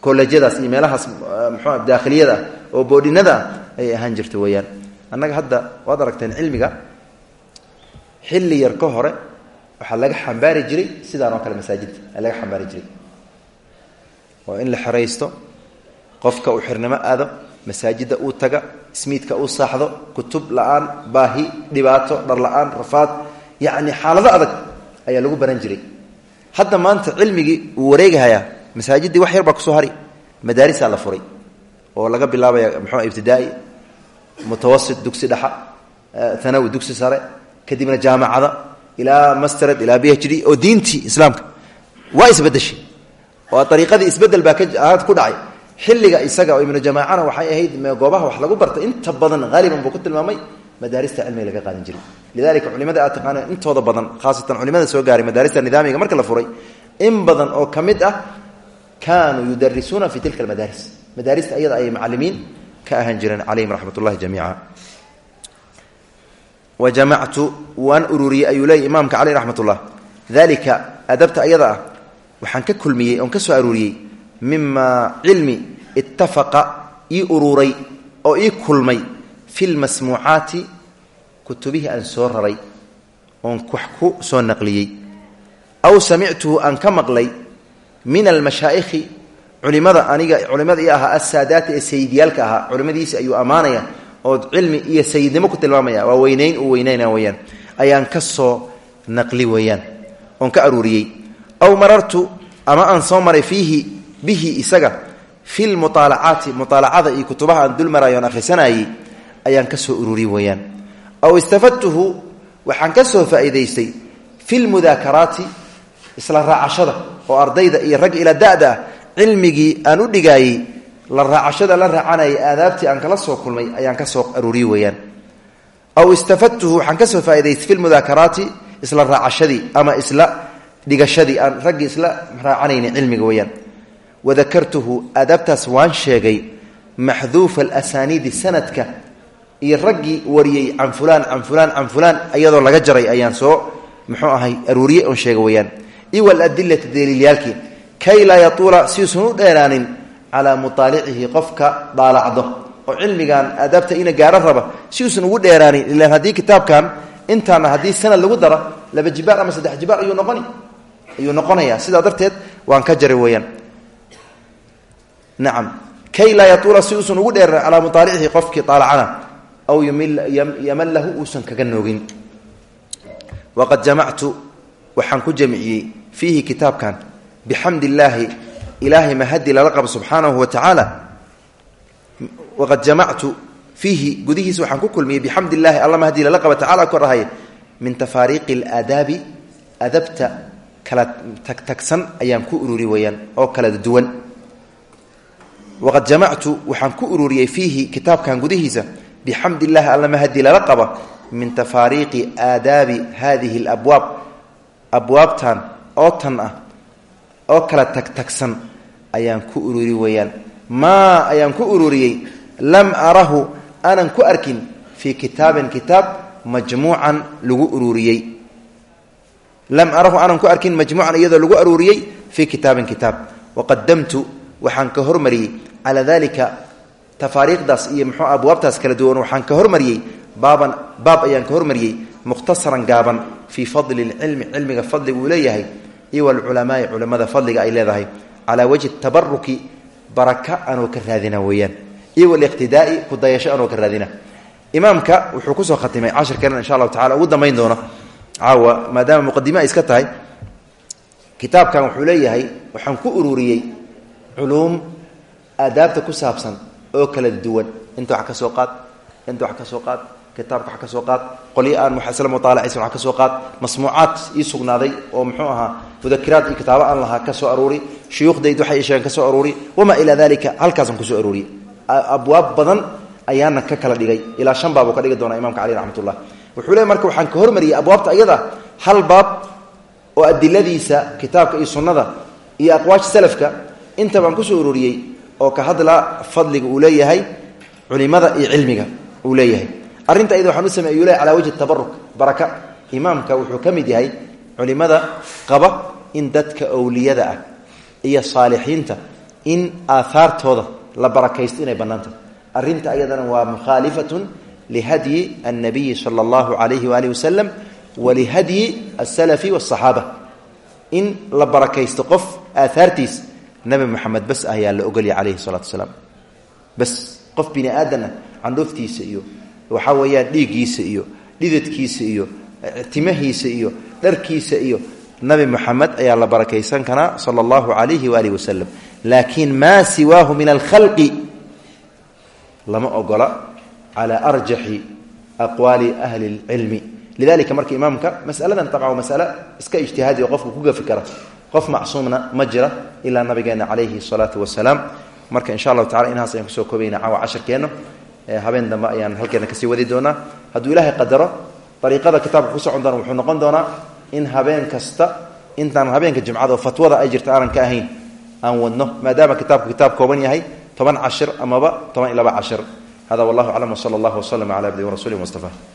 Kolleejyadaas iyo meelahaas mxua daakhiliyada ah oo boodhinada ayay ahaan jirta weeyaan. Annaga hadda waad aragteen cilmiga xilli yar ka hore waxaa laga xambaari jiray sidaan oo kale masaajidda laga xambaari jiray. Oo in la xeraysto qofka uu xirnimo aado masaajida uu taga ismiidka uu saaxdo kutub la'aan baahi dhibaato dhar la'aan rafaad yacni xaalado adag ayaa lagu baran jiray. Hadda maanta cilmigii uu wareegahayaa masaajidii wax yar baa ku soo hari madaarisaa la furay oo laga bilaabaya muxuu ibtidaai mutawasit dugsi dhexa anawi dugsi sare kadibna jaamacada ilaa masterad ilaa b h d oo diintii islaamka waa isbedeshay. Oo ariiqadii isbeddel baa ka ku dhacay. Xilliga isaga oo ibnu jamaacana waxay ahayd goobaha wax lagu barta inta badan haaliban buu ku tilmaamay madaarista cilmiga laga qaadan jiray. Lidalika culimada aad taqaana intooda badan khaasatan culimada soo gaaray madaarista nidaamiga marka la furay in badan oo ka mid ah kaanuu yudarisuuna fi tilka almadaaris madaarista ayada ayay macalimiin ka ahaan jireen calayhim raxmat ullahi jamiica. Wa jamactu waan ururiyey ayuu leeyay imaamka caleyh raxmat ullah dalika adabta ayada ah ka kulmiyey oon ka soo aruuriyey mimaa cilmi ittafaqa ii ururay oo ii kulmay fi lmasmuucaati kutubihii aan soo raray oon wax ku soo naqliyey. Aw samictuhu aan ka maqlay min almashaa'ikhi culimada aniga culimada ii ahaa assaadaati ee sayidyaalka ahaa culimadiisi ayuu ammaanaya oo cilmi iyo sayidnimo ku tilmaamaya waa weynayn uu weynayna weyaan ayaan ka soo naqli weeyaan oon ka aruuriyey. Aw marartu ama aan soo maray fiihi bihi isaga fi lmuaalacaati muaalacada iyo kutubaha aan dul marayo on akhrisanayey ayaan ka soo ururiyey weeyaan. Aw istafadtuhu waxaan ka soo faa'iidaystay fi lmudaakaraati isla raacashada oo ardayda iyo rag ila da'da ah cilmigii aan u dhigaayey la raacashada la raacanayay aadaabtii aan kala soo kulmay ayaan ka soo aruuriyey weeyaan. Aw istafadtuhu waxaan ka soo faa'idaystay fi lmudaakaraati isla raacashadii ama isla dhigashadii aan raggii isla raacanayni cilmiga weeyaan. Wadakartuhu aadaabtaas waan sheegay maxduufa alasaniidi sanadka iyo raggii wariyey can fulaan can fulaan can fulaan iyadoo laga jaray ayaan soo muxuu ahay aruuriyey oon sheega weeyaan. Iwa aladilati daliilyaalkii kay laa yatuula siuusan u dheeraanin calaa muaalicihi qofka daalacdo oo cilmigan aadaabta ina gaaro raba si uusan ugu dheeraanin. Ilaan haddii kitaabkan intaana haddii sanad lagu daro laba jibaar ama saddex jibaar ayuu noqoni. Ayuu noqonaya. Sidaa darteed waan ka jaray weeyaan. Nacam kay laa yatuula si uusan ugu dheeraanin calaa muaalicihi qofkii aalacana aw yamallahu uusan kaga noogin. Waqad jamactu waxaan ku bixamdi illaahi ilaahay mahadi lala qabo subxaanahu wa tacaala waqad jamactu fiihi gudihiisa waxaan ku kulmiyey bixamdi illahi alla mahadi lala qabo tacala kor ahay min tafaariiqi alaadaabi adabta kala tagtagsan ayaan ku ururi weeyaan oo kala duwan. Waqad jamactu waxaan ku ururiyey fiihi kitaabkan gudihiisa bixamdi illahi alla mahadi lala qaba min tafaariiqi aadaabi hadihi alabwaab abwaabtan oo tan ah oo kala tagtagsan ayaan ku ururi weeyaan. Maa ayaan ku ururiyey lam arahu aanan ku arkin fii kitaabin kitaab majmuucan lagu ururiyey. Lam arahu aanan ku arkin majmuucan iyadoo lagu aruuriyey fii kitaabin kitaab. Waqadamtu waxaan ka hormariyey. Calaa dalika tafaariiqdaas iyo muxuu abwaabtaas kala duwan waxaan ka hormariyey baaban baab ayaan ka hormariyey mukhtasaran gaaban fii fadli lcilmi cilmiga fadliga uu leeyahay iyo walculamaai culamada fadliga ay leedahay calaa wajhi tabaruki baraka anoo ka raadina weeyaan iyo waliqtidaai kudayasho anoo ka raadina imaamka wuxuu ku soo khatimay cashirkeena insha allahu tacala ugu dambayn doono. Caawa maadaama muqadime ay iska tahay kitaabkan wuxuu leeyahay waxaan ku ururiyey culuum aadaabta ku saabsan oo kala duwan. Inta wax ka soo qaad inta wax ka soo qaad kitaabka wax ka soo qaad qolyo aan isla muaalacaysan wax ka soo qaad masmuucaad ii sugnaaday oo muxuu ahaa mudakiraad iyo kitaabo aan lahaa ka soo aruuri shuyuukhdayd waxay sheegeen ka soo aruuri wamaa ilaa dalika halkaasaan ku soo aruuriyey abwaab badan ayaana ka kala dhigay. Ilaa shan baab uu ka dhigi doona imamka caleyh raxmat ullah wuxuu le marka waxaan ka hormariyey abwaabta ayada hal baab oo adiladiisa kitaabka iyo sunnada iyo aqwaasha salafka inta baan ku soo ururiyey oo ka hadla fadliga uu leeyahay culimada iyo cilmiga uu leeyahay arrinta ayada waxaan u leeyahy calaa wajhi tabaruk baraka. Imaamka wuxuu ka yahay culimada qaba in dadka owliyada ah iyo saalixiinta in aahaartooda la barakaysto inay bannaantahy arrinta ayadana waa mukhaalifatun lihadyi annabiyi sala allahu calayhi waalihi wasalam walihadyi asalafi wasaxaaba in la barakaysto qof aahaartiis nabi moxamed bas ayaa la ogolya calayhi salatu wasalaam. Bas qof bini aadanah candhuuftiisa iyo waxaa weeyaan dhiiggiisa iyo dhidadkiisa iyo timahiisa iyo dharkiisa iyo nabi moxamed ayaa la barakaysan karaa sala allahu calayhi waalihi wasalam laakiin maa siwaahu min alkhalqi lama ogola calaa arjaxi aqwaali ahli lcilmi lidalika marka imaamka masaladan tabcan waa iska ijtihaadi oo qofku ku gafi kara qof macsuumna ma jira ilaa nabigeena calayhi salaatu wasalaam. Marka insha allahu tacala inahaas ayaan ku soo koobayna caawa casharkeenno habeen dambe ayaan halkeena ka sii wadi doonaa. Hadduu ilaahay qadaro ariiqada kitaabka ku socon doona wuxuu noqon doonaa in habeen kasta intaan habeenka jimcada oo fatwada ay jirta aanan ahayn aan wadno maadaama kitaabku kitaab kooban yahay toban cashir amaba toban iyo cashir. Hada wallahu aclam wsala allah waslama cala abdi warasuli mustafa